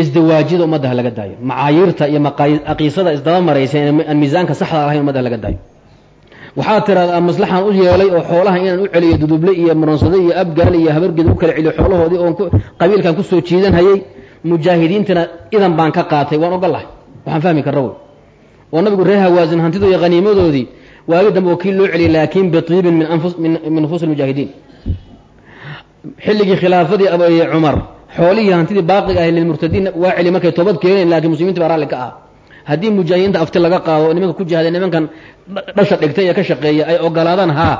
isdawaajida ummadda ha laga daayo. Macaayiirta iyo aqiisada isdaba maraysa aan miisaanka saxda lahayn ummadda ha laga daayo. Waxaad tiraahdaa maslaxan u yeelay oo xoolaha inaan u celiyo duduble iyo maronsade iyo abgaal iyo habargeed u kala celiyo xoolahoodii oon qabiilkan ku soo jiidan hayay mujaahidiintana idan baan ka qaatay waan ogolahay waxaan fahmi karra wey. Oo nabigu reer hawaasin hantidu iyo haniimadoodii waagi dambe wakiil loo celiyay laakin biiibin min nufuusi lmujaahidiin xilligii khilaafadii cumar xoolihii hantidii baaqiga ahay lilmurtadiin waa celi markay toobad keeneen laakiin muslimiinta baa raalli ka ah. Haddii mujaahidiinta afti laga qaado nimanka ku jihaday nimankan dhasha dhigtay ee ka shaqeeya ay ogolaadaan haa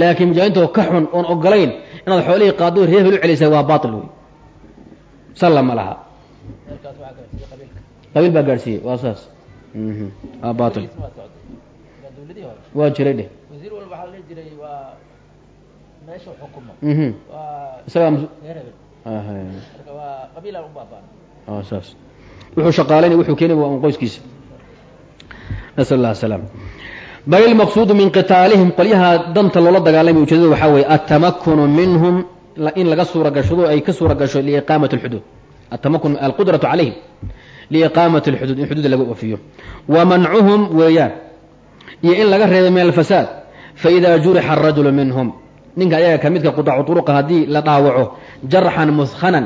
laakiin mujaahidiinto ka xun oon ogolayn inaad xoolihii qaado reer hebel u celisay waa baail wey. Salla ma laha. Qabiil baa gaadhsiiyey waa saas. Waa baail waa jiray dheh isagaa saas wuxuu shaqaalaynay wuxuu keenay waa un qoyskiisa. Nasal allah asalaam bal ilmaqsuudu min qitaalihim qolyaha danta loola dagaalamay ujeedada waxaa weeye atamakunu minhum in laga suura gashado ay ka suura gasho liiqaamati alxuduud atamakun alqudratu calayhim liiqaamati alxuduud in xuduudda laga oofiyo wa mancuhum weeyaan. Iyo in laga reebo min alfasaad faida jurixa arajulu minhum ninka ayaga ka midka qudacu turuqa haddii la dhaawaco jarxan muskhanan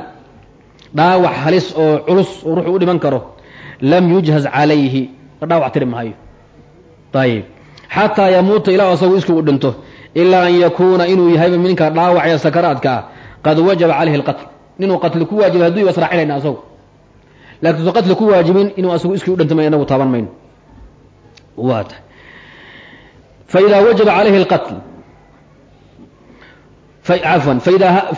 dhaawac halis oo culus oo ruuxu u dhiman karo lam yujhaz calayhi la dhaawac tiri mahayo ayib xataa yamuuta ilaa asagu isku u dhinto ilaa an yakuuna inuu yahayba ninka dhaawacaya sakaraadka qad wajaba calayhi alqatl. Inuu qatli ku waajibay hadduu israacinayna asagu. Laakiin su qatli ku waajibin inuu asagu iskii u dhinto ma inagu taaban mayno. Waa tahay. Faida wajaba calayhi alqatl cafwan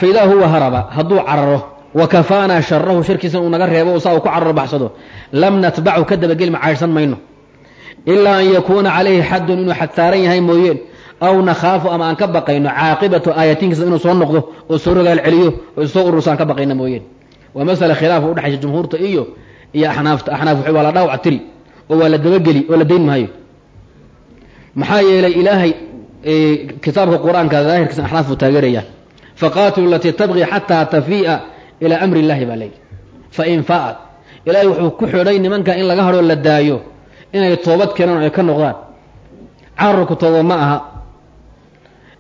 faidaa huwa haraba. Hadduu cararo wakafaanaa sharahu shirkiisa uu naga reebo saa uu ku cararo baxsado lam natbachu ka dabagelma caydhsan mayno. Ilaa an yakuuna calayhi xadun inuu xad saaran yahay mooyeen aw nakhaafu ama aan ka baqayno caaqibatu aayatinkiisa inuu soo noqdo oo soo rogaal celiyo oo soo ururso aan ka baqayno mooyeen waa masala khilaafa udhexaysa jumhuurta iyo iyo axnaafta axnaaf waa la dhaawac tiri oo waa la dabageli oo la dayn maayo. Maxaa yeelay ilaahay kitaabka qur'aanka daahirkiisa axnaaf buu taageeraya faqaatilu alatii tabqi xataa tafii'a ilaa amri illahi baa leeyi fain faat. Ilaahay wuxuu ku xidhay nimanka in laga hadhoo la daayo inay toobad keenaan o ay ka noqdaan. Cararku tooba ma aha.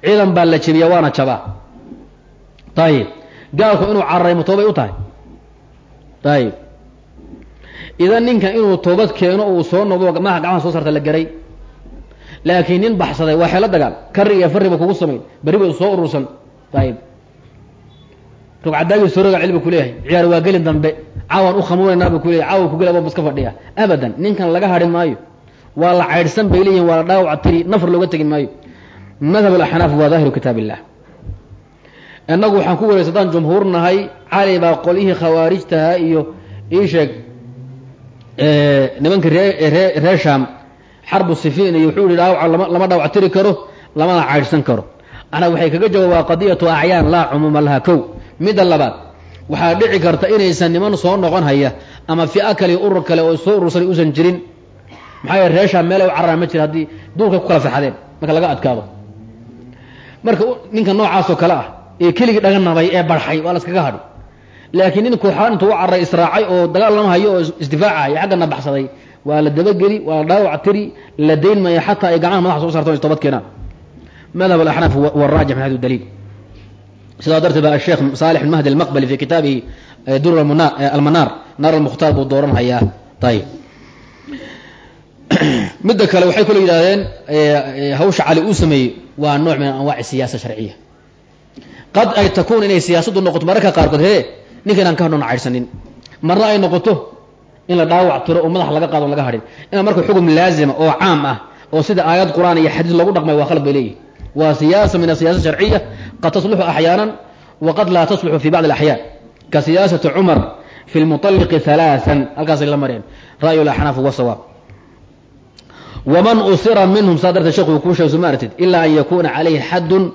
Ciidan baa la jebiya waana jabaa. Ayib gaalku inuu cararay ma toobay u tahay. Ayib idan ninka inuu toobad keeno uu soo noqdo madaxa gacmaha soo saarta la garay laakiin nin baxsaday waa xeelo dagaal. Kari iyo fariba kugu samayn. Beriba soo urursan. Ayib rugcadaagii soo rogaa cilmi kuleeyahay ciyaar waa gelin dambe. Caawan u khamuunaynaa bu kuleyahy caawa kugela baba iska fadhiya abadan ninkan laga hadhi maayo. Waa la caydhsan bay leeyihiin waa la dhaawac tiri nafar looga tegi maayo. Madhab alaxnaaf waa daahiru kitaab illah waxaan ku waraysadaan jumhuur nahay cali baa qolyihii khawaarijtaha iyo ii sheeg nimankii ree reer sham xarbu sifiin iyo wuxuu dhaawaca lama dhaawac tiri karo lamana caydhsan karo ana waxay kaga jawaabaa qadiyatu acyaan laa cumuuma laha kow midda labaad waxaa dhici karta inaysan niman soo noqon haya ama fi'a kale urur kale oo soo urursanay usan jirin maxaa yeele reeshaa meelay u cararaan ma jira haddii duulkay ku kala farxadeen marka laga adkaado marka ninka noocaasoo kale ah ee keligii dhaga nabay ee barxay waa la iskaga hadhi laakiin nin kooxaan intuu u carray israacay oo dagaal lama hayo oo isdifaacaya xaggana baxsaday waa la dabageli waa la dhaawac tiri la dayn maya xataa ay gacmaha madaxa soo sarto istobad keenaan. Madhab alaxnaaf huwa araajix min hadi daliil. Sidaa darteed ba asheekh saalix mahdi almaqbali fi kitaabihi dur almanaar naar almukhtaar buu dooran hayaa. Ayib midda kale waxay kaloo yidhahdeen hawsha cali uu sameeyey waa nooc min anwaaci siyaasa sharciya. Qad ay takuun inay siyaasaddu noqoto mararka qaarkood hee ninka inaan ka hadhona caydhsanin marna ay noqoto in la dhaawac tiro oo madax laga qaado laga hadhin. Inaa marka xukun laazima oo caam ah oo sida aayad qur'aan iyo xadiis lagu dhaqmay waa khalad bay leeyihiin waa siyaasa min asiyaasa sharciya qad tasluxu axyaanan waqad laa tasluxu fi bacdi alaxyaan. Ka siyaasati cumar fi lmuطalliqi halaaan halkaasay la mareen. Ra'yu laxnaaf huwa waman usira minhum saa darteed sheekhu kuu sheegay soo ma aragtid ilaa an yakuuna calayhi xadun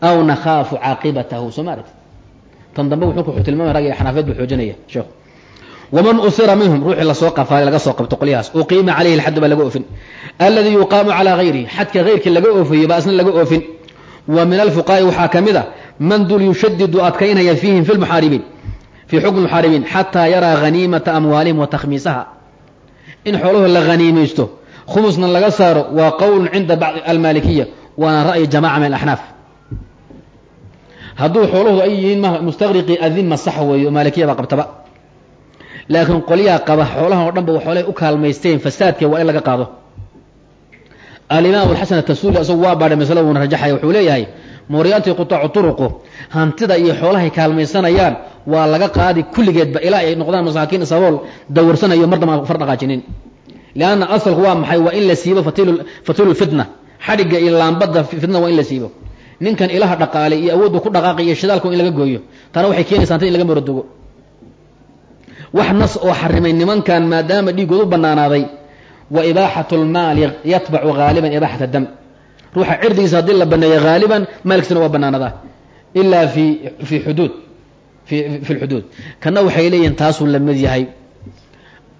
aw nakhaafu caaqibatahu soo ma aragtid. Tan dambe wuxuu ku tilmaamay rag xanaafeed buu xoojinaya sheekhu waman usira minhum ruuxii la soo qafaalay laga soo qabto qolyahaas uqiima calayhi alxadu baa laga oofin. Alladii yuqaamu calaa gayrihi xadka hayrkii laga oofayo baa isna laga oofin. Wa min alfuqaa'i waxaa ka mid a man dul yushadidu adkaynaya fiihim fi lmuxaaribiin fii xukmi muxaaribiin xataa yaraa haniimata amwaalihim wa takhmiisaha. In xooluhu la haniimaysto khumusna laga saaro waa qowlun cinda bacdi almaalikiya waana ra'yi jamaca min alaxnaaf. Hadduu xooluhu ay yihiin mustaqriqi adima sax weeyo maalikiya baa qabtaba laakiin qolyaha qaba xoolahan o dhan ba xoolahay u kaalmaysteen fasaadka waa in laga qaado. Alimaam alxasan atasuuli isagu waa baadhay masala uuna rajaxaya wuxuu leeyahay mooryaantii qutaacu turuqu hantida iyo xoolahay kaalmaysanayaan waa laga qaadi kulligeedba ilaa ay noqdaan masaakiin sabool dawarsanayo mar damba far asalku waa maxay? Waa in la siibo fatilu fitna. Xadhigga iyo laambadda fitnada waa in la siibo. Ninkan ilaha dhaqaalay iyo awooddu ku dhaqaaqay iyo shidaalka in laga gooyo. Taana waxay keenaysa hantida in laga morodogo wax nas oo xarimay nimankan maadaama dhiigood u banaanaaday wa ibaaxatu lmaali yatbacu haaliban ibaaxat dam. Ruuxa cirdigiisa haddii la baneeyo haaliban maalkiisana waa banaanadaa ilaa fi fi xuduud fi lxuduud. Kana waxay leeyihiin taasuu la mid yahay.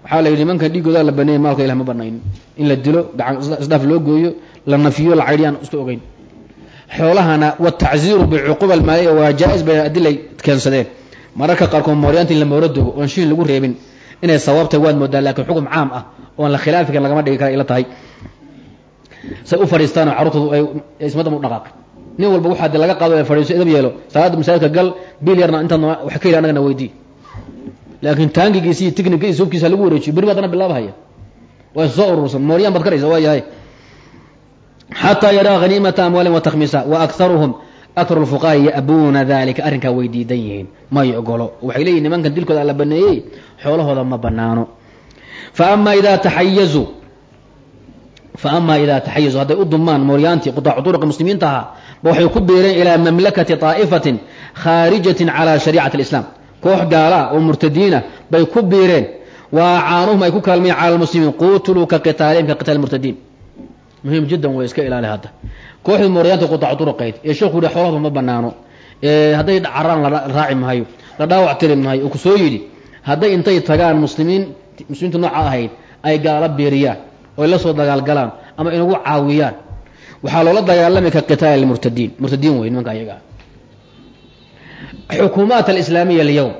Waxaa la yidhi nimankan dhiigooda la baneeyay maalka ilah ma banaynin in la dilo gacan isdhaaf loo gooyo la nafiyo la caydhiyaan isku ogeyn. Xoolahana watacziiru bicuquba almaaliya waa jaa-is bay adilay keensadeen mararka qaarkood mooryaanta in la mooro dogo oon shiin lagu reebin. Inay sawaabtay waad moodaa laakiin xukum caam ah oon la khilaafi lagama dhigi kara ila tahay. Say u fadhiistaanoo carruurtoodu ay ismadam u dhaqaaqay nin walba waxaa de laga qaado ee fadhiiso idab yeelo. Salaadda masaajidka gal bil yarna intaad wax ka yidhi annagana weydii laakiin taangigiisi iyo ticnikiisa hubkiisa lagu wareejiyo baad dana bilaabahaya. Waa soo urursan. Mooryaan baad karaysa waa yahay. Xataa yaraa haniimata amwaalin wa takhmiisa wa akharuhum aktaru lfuqaha ya'buuna dalika arrinkaa way diidan yihiin may ogolo waxay leeyihiin nimankan dilkooda alla baneeyey xoolahooda ma banaano fa ama idaa taxayazuu fa amaa idaa taxayazuu hadday u dumaan mooryaantii qutaacu turuqi muslimiinta ahaa ba waxay ku biireen ilaa mamlakati طaa'ifatin khaarijatin calaa shariicati اlislaam koox gaala oo murtadiina bay ku biireen wa acaanuhum ay ku kaalmayeen cala lmuslimiin quutuluu ka qitaalihim ka qitaali murtadiin muhiim jiddan way iska ilaali hadda. Kooxdii mooryaanta qutaacu turuqayd ee sheekhu yihi xoolahooda ma banaano hadday caraan la raaci maayo la dhaawac tiri maayo oo ku soo yidhi hadday intay tagaan muslimiin muslimiinta nooca ahayd ay gaala biiriyaan oy la soo dagaalgalaan ama inagu caawiyaan. Waxaa loola dagaalami ka qitaali murtadiin. Murtadiin wey nimanka ayaga. Xukuumaat alislaamiya alyowm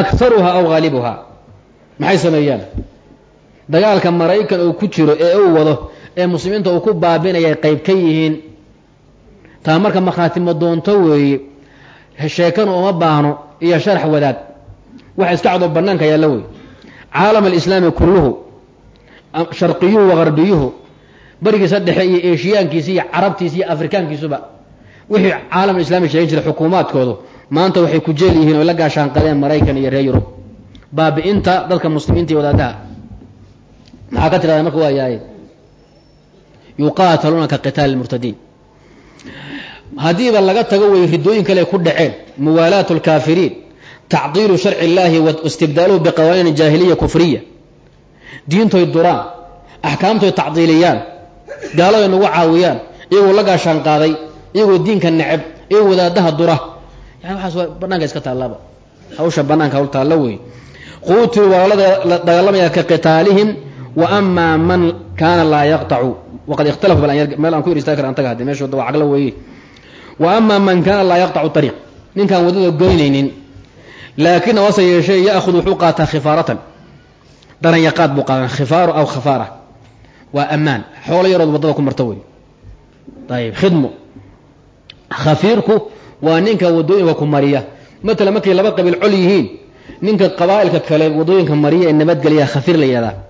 akharuhaa aw haalibuhaa maxay sameeyaan dagaalka maraykan uu ku jiro ee uu wado ee muslimiinta uu ku baabinayay qayb ka yihiin. Taa marka makhaatimo doonto weeye sheekana uma baahno iyo sharax wadaad waxa iska cadoo bannaanka yaalla wey caalam alislaami kulluhu sharqiyuhu wa garbiyuhu barigiisa dhexe iyo eeshiyaankiisa iyo carabtiisa iyo afrikaankiisuba wixii caalam alislami sheegan jiray xukuumaadkoodu maanta waxay ku jeel yihiin oy la gaashaanqadeen maraykan iyo reer yurub. Baabi'inta dadka muslimiinta iyo wadaadaha maxaa ka tirahda marka waa yahay? Yuqaataluuna ka qitaali lmurtadiin haddiiba laga tago way ridooyin kale ku dhaceen. Muwaalaatu lkaafiriin tacdiilu sharci illaahi wa istibdaaluhu biqawaaniin jaahiliya kufriya. Diintoy duraan. Axkaamtoy tacdiiliyaan. Gaaladoy nagu caawiyaan. Iyagoo la gaashaan qaaday iyagoo diinka neceb. Iyagoo wadaadaha dura. Yani waxaas waa banaanka iska taallaba. Hawsha banaanka hawl taallo wey quutiluu waa la dagaalamaya ka qitaalihim wa amaa man kaana laa yaqtacu waqad ikhtalafu meel aan ku irstaa kar antaga hadde meeshooda waa caqlo weeye. Wa man kaana laa yaqtacu ariiq ninkaan waddada goynaynin laakina wase yeeshee ya'khud wuxuu qaataa khifaaratan daranyaqaad buu qaadan khifaaru aw khafaara. Waa ammaan xoolo yarood waddada ku marto wey ayib khidmo khafiirku waa ninka waddooyinka ku mariya. Matala markay laba qabiil col yihiin ninka qabaa'ilka kale waddooyinka mariya ee nabadgelya khafiir la yihahdaa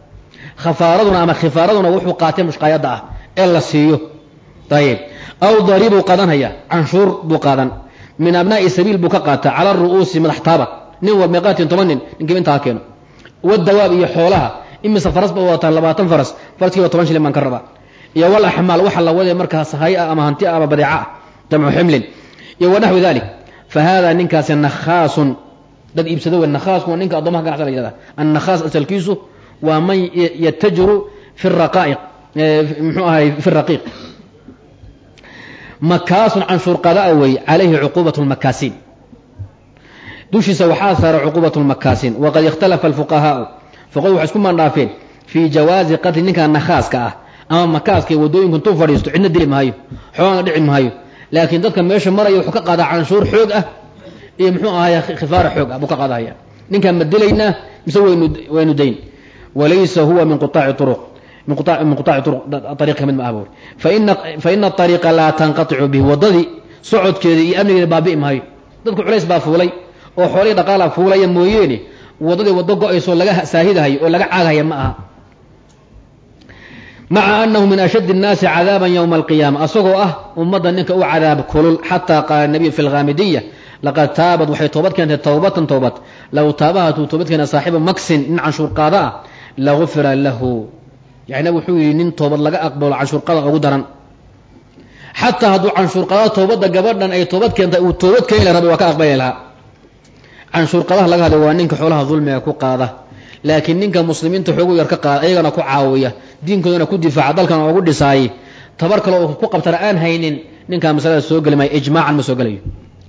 khafaaraduna ama khifaaraduna wuxuu qaatay mushqaayadda ah ee la siiyo. Ayib aw dariibuu qaadanhaya canshuur buu qaadan. Min abnaa'i sabiil buu ka qaataa cala ru'uusi madax taaba nin wal meeqaatin toban nin. Ninkiiba intaa keeno. Wadawaab iyo xoolaha. Imise faras ba labaatan faras. Faraskiiba toban shilin baan ka rabaa. Iyo wal waxa la wadee markaas hay ah ama hanti ah ama badeeca ah. Jamcu ximlin. Iyo wanaxwi dalik fa haadaa ninkaasi nakhaasun. Dad iibsado wey nakhaasku waa ninka addomaha ganacsa la yihahda annakhaas asalkiisu waa man yatajiru fi raqaa'iq muxuu ahay fi raqiiq. Makaasun canshuur qadaa wey calayhi cuquubat lmakaasiin dushiisa waxaa saara cuquubat lmakaasiin waqad ikhtalafa alfuqahaau. Fuqahadu waxay isku mandhaafeen fii jawaazi qatli ninkan nakhaaska ah ama makaaska waddooyinku intuu fadhiisto cidna dili maayo xoogana dhici maayo laakiin dadka meesha maraya wuxuu ka qaadaa canshuur xoog ah iyo muxuu ahaya khifaara xoog ah buu ka qaadahaya ninkaan ma dilaynaa mise waynu waynu dayn walaysa huwa min quaaci uruq min quaaci ariiq ka mid ma ah buuri faina ariiqa laa tanqaticu bihi waddadii socodkeeda iyo amnigeeda baabi'i maayo dadku culays baa fuulay oo xoolihii dhaqaala fuulaya mooyeene waddadii waddo go'ayso laga saahidahayo oo laga caagahaya ma aha maca anahu min ashaddi الnaasi cadaaban ywma alqiyaama asagoo ah ummadda ninka u cadaab kulul xataa qaala nabiyu fi lhaamidiya laqad taabad waxay toobad keentay towbatan towbad low taabahatuu toobad keena saaxibu maksin nin canshuurqaada ah lagufira lahu yani nabig wuxuu yidhi nin toobad laga aqbalo canshuurqada ugu daran xataa hadduu canshuurqaada toobadda gabadhan ay toobad keentay uu toobad keeni la rabay waa ka aqbali lahaa canshuurqadaha laga hadlay waa ninka xoolaha dulmiga ku qaada laakiin ninka muslimiinta xoogu yar ka qaada ayagana ku caawiya diinkoodana ku difaaca dalkana ugu dhisaayey tabar kale oo ku qabtana aan haynin ninkaa masalada soo geli maayo ijmaacan ma soo gelayo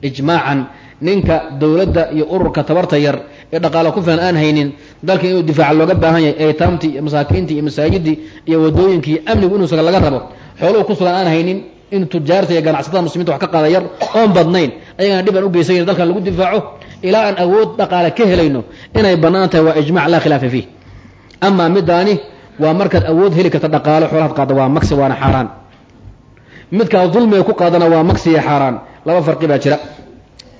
ijmaacan ninka dowladda iyo ururka tabarta yar ee dhaqaalo ku filan aan haynin dalka inuu difaaca looga baahan yahay eetaamtii iyo masaakiintii iyo masaajidii iyo wadooyinkii amnigu inuu laga rabo xooluhu ku sugan aan haynin in tujaarta iyo ganacsatada muslimiinta wax ka qaada yar oon badnayn ayagana dhib aan u geysan dalkan lagu difaaco ilaa aan awood dhaqaale ka helayno inay bannaan tahay waa ijmac laa khilaafa fiih. Amaa midaani waa markaad awood heli karta dhaqaalo xoolahaad qaada waa magsi waana xaaraan. Midkaad dulmiga ku qaadana waa magsi iyo xaaraan. Laba farqi baa jira.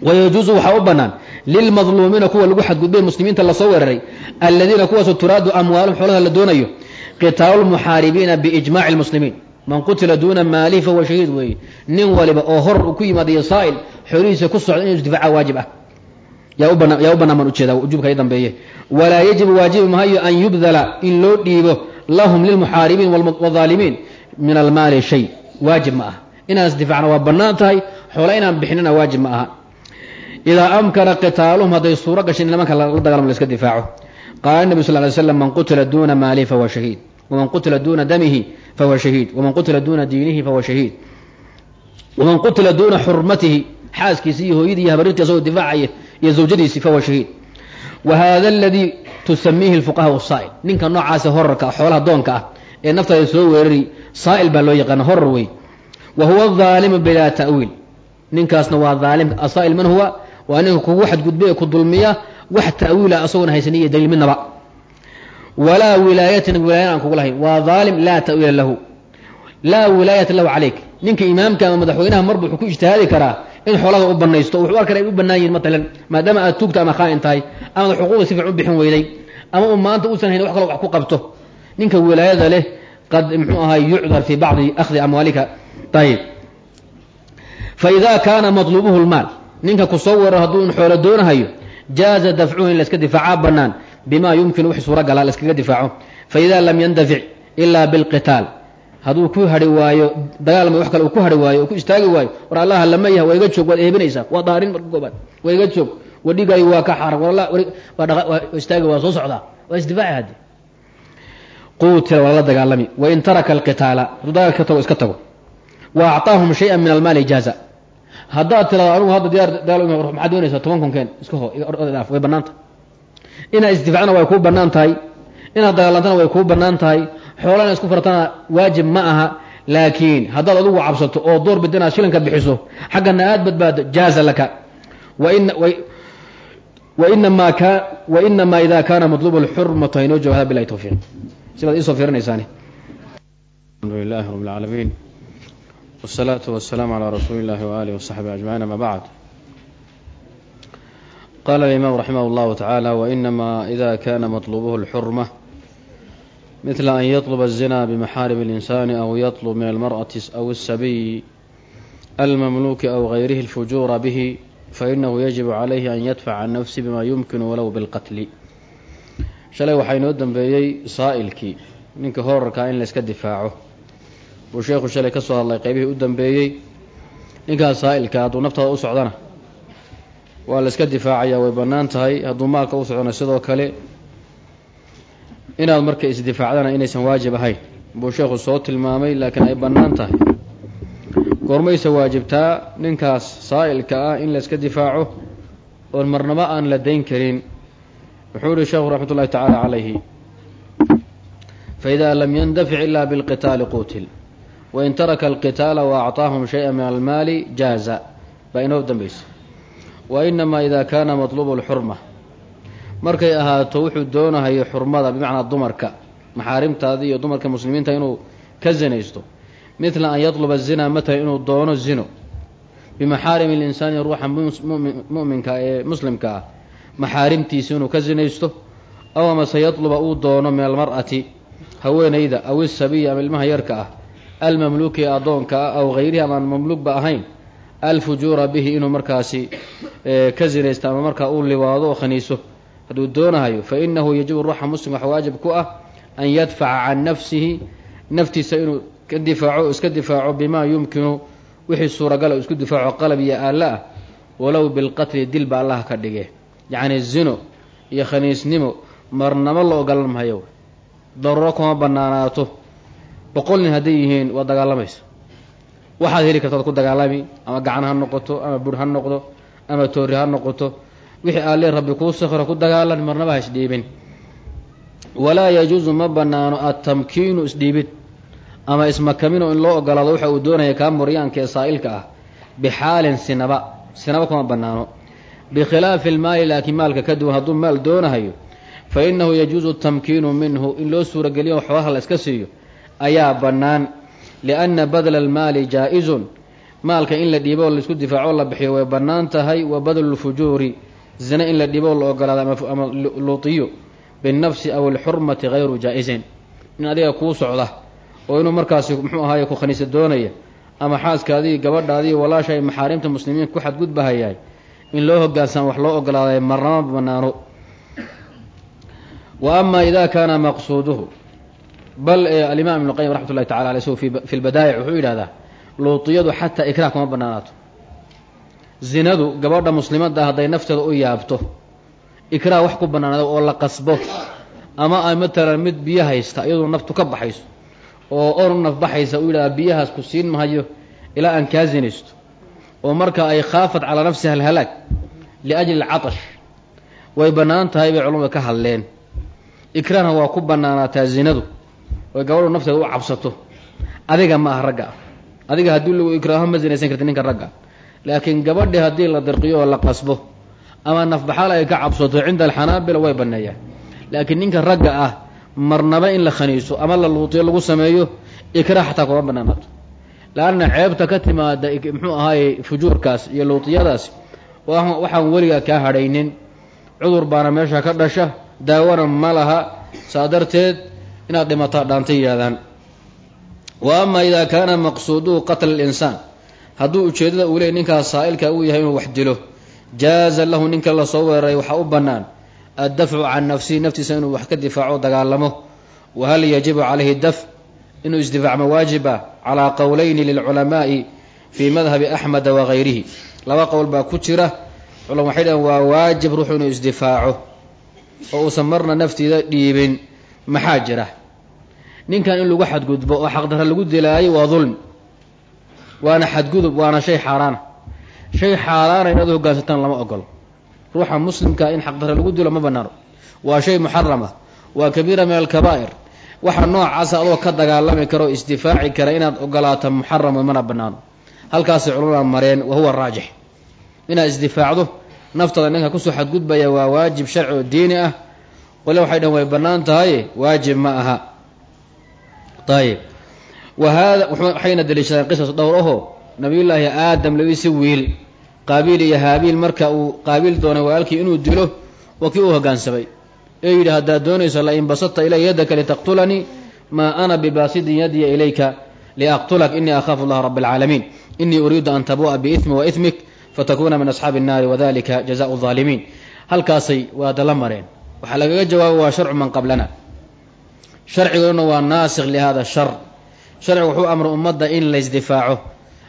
Wayajuusu waxaa u bannaan lilmadluumiina kuwa lagu xadgudbay muslimiinta la soo weeraray aladiina kuwaasoo turaadu amwaalum xoolaha la doonayo qitaalu lmuxaaribiina biijmaci lmuslimiin man qutila duuna maalihi fahuwa shahiid weeye nin waliba oo hor ku yimaadayo saa'il xoolihiisa ku socda inuu isdifaaca waajib ah yaa u bannaan baan ujeeda ujuubka dambeeye walaa yajibu waajibi mahayo an yubdala in loo dhiibo lahum lilmuxaaribiin waalظaalimiin min almaali shay waajib ma aha inaan isdifaacna waa bannaan tahay xoola inaan bixinina waajib ma aha idaa amkana qitaaluhum hadday suuro gashin in nimanka la dagaalamo la iska difaaco qaala nebi sal ly slam man qutila duuna maalihi fahuwa shahiid waman qutila duuna damihi fahuwa shahiid waman qutila duuna diinihi fahuwa shahiid waman qutila duuna xurmatihi xaaskiisi iyo hooyadii iyo habarintii asagoo difaacaya iyo zawjadiisi fahuwa shahiid wa hada aladii tusamiihi lfuqaha saa'il ninka noocaasa horarka xoolaha doonka ah ee naftaada soo weerari saa'il baa loo yaqaana horar wey wa huwa aalimu bilaa ta'wiil ninkaasna waa aalim asaa'il man huwa waa ninka kugu xadgudba ee ku dulmiya wax ta'wiila asagoona haysaniyo daliil midnaba. Walaa wilaayatin wilaayana aan kugu lahayn. Waa aalim laa ta'wiila lahu. Laa wilaayata lahu calayk. Ninka imaamka ama madaxweynaha marba wuxuu ku ijtihaadi karaa in xoolada u banaysto wuxuu arkan ay u bannaan yihiin matalan maadaama aad tuugta ama khaa'in tahay amaad xuquuqda si fiican u bixin weyday ama uu maanta uusan hayn wax kaloo wax ku qabto. Ninka wilaayada leh qad muxuu ahay yucdar fii bacdi akhdi amwaalika. Ayib faida kaana matluubuhu lmaal ninka ku soo weeraro hadduu xoolo doonahayo jaaza dafcuhu in layska difaaca bannaan bima yumkinu wix suuragala layskaga difaaco. Faida lam yandafic ilaa bilqitaal hadduu ku hari waayo dagaalma wax kale uu ku hari waayo oo ku istaagi waayo war allaha lama yaha waa iga joog waad eebinaysaa waa daarin marka koobaad waa iga joog. Wadhigaayo waa ka xaaran war istaagi waa soo socdaa waa isdifaaci haddi quutila waa la dagaalami. Wain taraka alqitaala hadduu dagaalka ka tago iska tago. Wa acطaahum shaya min almaali jaaza haddaad tirado anugu hadda diyaar dagaal ima war maxaad doonaysaa toban kun keen? Iska ho way bannaantahay inaad isdifaacdana way kuu bannaan tahay. Inaad dagaalantana way kuu bannaan tahay. Xoola ina isku faratana waajib ma aha. Laakiin haddaad adugu cabsato oo door bid inaad shilinka bixiso xaggana aad badbaado jaaza laka. Wainama ka wainamaa ida kaana matluuba lxurmatu haynoo jooga hada bilahi towfiiq sidaad iisoo fiirinaysaani alxamdu lilahi rab اlcaalamiin wالsalaaةu wasalaamu calى rasuuli اllahi waalihi wasaxbihi ajmaciin ama bacd qala alimaam raximah اllahu tacaala wainama ida kana maطlubuhu اlxurma مثل أن يطلب الزنا بمحارم الإنسان أو يطلب من المرأة أو السبي المملوك أو غيره الفجور به فإنه يجب عليه أن يدفع عن نفسه بما يمكن ولو بالقتل shalay waxaa inoo dambeeyey saa'ilkii ninka horarkaa in layska difaaco buu sheekhu shalay ka soo hadlay qaybihii u dambeeyey ninkaas saa'ilka hadduu naftaada u socdana waa layska difaacayaa way bannaan tahay hadduu maalka u socdana sidoo kale inaad marka isdifaacdana inaysan waajib ahayn buu sheekhu soo tilmaamay laakiin ay bannaan tahay. Goormayse waajibtaa ninkaas saa'ilka ah in layska difaaco oon marnabo aan la dayn karin wuxuu yihi sheekhu raxmat ullahi tacaala calayhi faida lam yandafic ila bilqitaali quutil wain taraka alqitaala wa acطaahum shaya min almaali jaaza baa inoo dambaysa wa inamaa idaa kaana matluubu lxurma markay ahaato wuxuu doonahayo xurmada bimacnaa dumarka maxaarimtaadii iyo dumarka muslimiinta inuu ka zinaysto midla an yatluba zina matalan inuu doono zino bimaxaarimi linsaani ruuxa muminka ee muslimka ah maxaarimtiisa inuu ka zinaysto aw amase yatluba uu doono min almar'ati haweenayda aw isabiya ama ilmaha yarka ah almamluuki addoonka ah aw hayrihi amaan mamluugba ahayn alfujuura bihi inuu markaasi ka zinaysto ama markaa uu liwaado oo khaniiso. Hadduu doonahayo fa inahu yajibu ruuxa muslim waxa waajib ku ah an yadfaca can nafsihi naftiisa inuu ka difaaco iska difaaco bimaa yumkinu wixii suuragala isku difaaco qalab iyo aalla ah walow bilqatli dilba allaha ka dhige yacni zino iyo khaniisnimo marnamo la ogolan mahayo daruuro kuma banaanaato boqol nin hadday yihiin waa dagaalamaysa waxaad heli karta ad ku dagaalami ama gacan ha noqoto ama bur ha noqdo ama toori ha noqoto. Wixii aalee rabbi kuu sakhro ku dagaalan marnaba ha isdhiibin. Walaa yajuusu ma banaano adtamkiinu isdhiibid ama ismakamino in loo ogolaado waxa uu doonaya kaa muryaanka saa'ilka ah bixaalin sinaba. Sinaba kuma banaano bikhilaafi ilmaali laakiin maalka ka duwan hadduu maal doonahayo fa innahu yajuusu tamkiinu minhu in loo suurageliyo xoolaha la iska siiyo ayaa bannaan lianna badla almaali jaa-izun. Maalka in la dhiibo oo la isku difaaco la bixiyo way bannaan tahay wa badlu lfujuuri zina in la dhiibo la ogolaado ama luutiyo. Binnafsi aw alxurmati hayru jaa-isin in adiga kuu socda oo inuu markaasi muxuu ahaaye ku khaniisa doonaya ama xaaskaadii gabadhaadii walaasha ay maxaarimta muslimiinka ku xadgudbahayahay in loo hogaansamo wax loo ogolaaday marnama banaano wa ama ida kaana maqsuuduhu bal alimaam ibnu qayim raxmat ullahi tacala aley fi lbadaa'ic wuxuu yidhahdaa luutiyadu xataa ikrah kuma banaanaato zinadu gabadha muslimadda hadday nafteeda u yaabto ikrah wax ku banaanaado oo la qasbo. Ama ay matalan mid biyo haysta iyadoo naftu ka baxayso oo or u nafbaxaysa uu yidhahdaa biyahaas ku siin mahayo ilaa aan kaa zinaysto oo marka ay khaafat calaa nafsiha alhalaag liajli alcatash way bannaan tahay bay culamada ka hadleen. Ikraahna waa ku bannaanaataa zinadu oy gabadhu nafteeda u cabsato. Adiga ma ah ragga. Adiga haddii lagu ikraaho ma zinaysan karti ninka ragga. Laakiin gabadhi haddii la dirqiyo oo la qasbo ama nafbaxaal ay ka cabsato cinda alxanaabila way banneeyaan. Laakiin ninka ragga ah marnaba in la khaniiso ama la luutiyo lagu sameeyo ikraah xataa kuma bannaanaato laanna ceebta ka timaada muxuu ahaaye fujuurkaas iyo luutiyadaas waxaan weligaa kaa hadhaynin. Cudur baana meesha ka dhasha daawana ma laha. Saa darteed inaad dhimataa dhaantay yidhahdaan wa ama idaa kaana maqsuuduhu qatla alinsaan hadduu ujeeddada uu leeyay ninkaas saa'ilka uu yahay inuu wax dilo jaaza lahu ninka la soo weeraray waxaa u bannaan addafcu can nafsihi naftiisa inuu wax ka difaaco dagaalamo. Wa hal yajibu calayhi dafc inuu isdifaacmo waajiba calaa qowleyni lilculamaa'i fii madhabi axmeda wagayrihi laba qowl baa ku jira. Culama waxay dhaheen waa waajib ruuxu inuu isdifaaco. Oo uusan marna naftiida dhiibin. Maxaa jira ninkan in lagu xadgudbo oo xaqdarra lagu dilaayo waa dulmi waana xadgudub waana shay xaaraana shay xaaraana inaad hoggaansataan lama ogolo ruuxa muslimka in xaqdarra lagu dilo ma bannaano. Waa shay muxarama waa kabiira min alkabaa'ir. Waxa noocaasa adoo ka dagaalami kara isdifaaci kara inaad ogolaato muxaramo mana bannaano. Halkaasay culamada mareen wa huwa raajix. Inaad isdifaacdo naftada ninka ku soo xadgudbaya waa waajib sharci oo diini ah. Qole waxay dhaheen way bannaan tahay waajib ma aha ayb wahaada waxayna daliishadeen qisas dhowr aho nabiyullaahi aadam labiisi wiil. Qaabiil iyo haabiil marka uu qaabiil doonay walaalkii inuu dilo waa kii u hoggaansamay ee yidhi haddaad doonayso la in basata ilaya yaddaka litaqtulanii maa ana bibaasidin yadiya ilayka liaqtulak inii akhaafu allaha rabb alcaalamiin inii uriidu an tabuu'a biismi wa ismik fatakuuna min asxaabi innaari wadalika jazaau alظaalimiin halkaasay waadala mareen. Waxaa lagaga jawaaba waa sharcu man qablana sharcigooduna waa naasikh lihada shar. Sharcigu wuxuu amray ummadda in laysdifaaco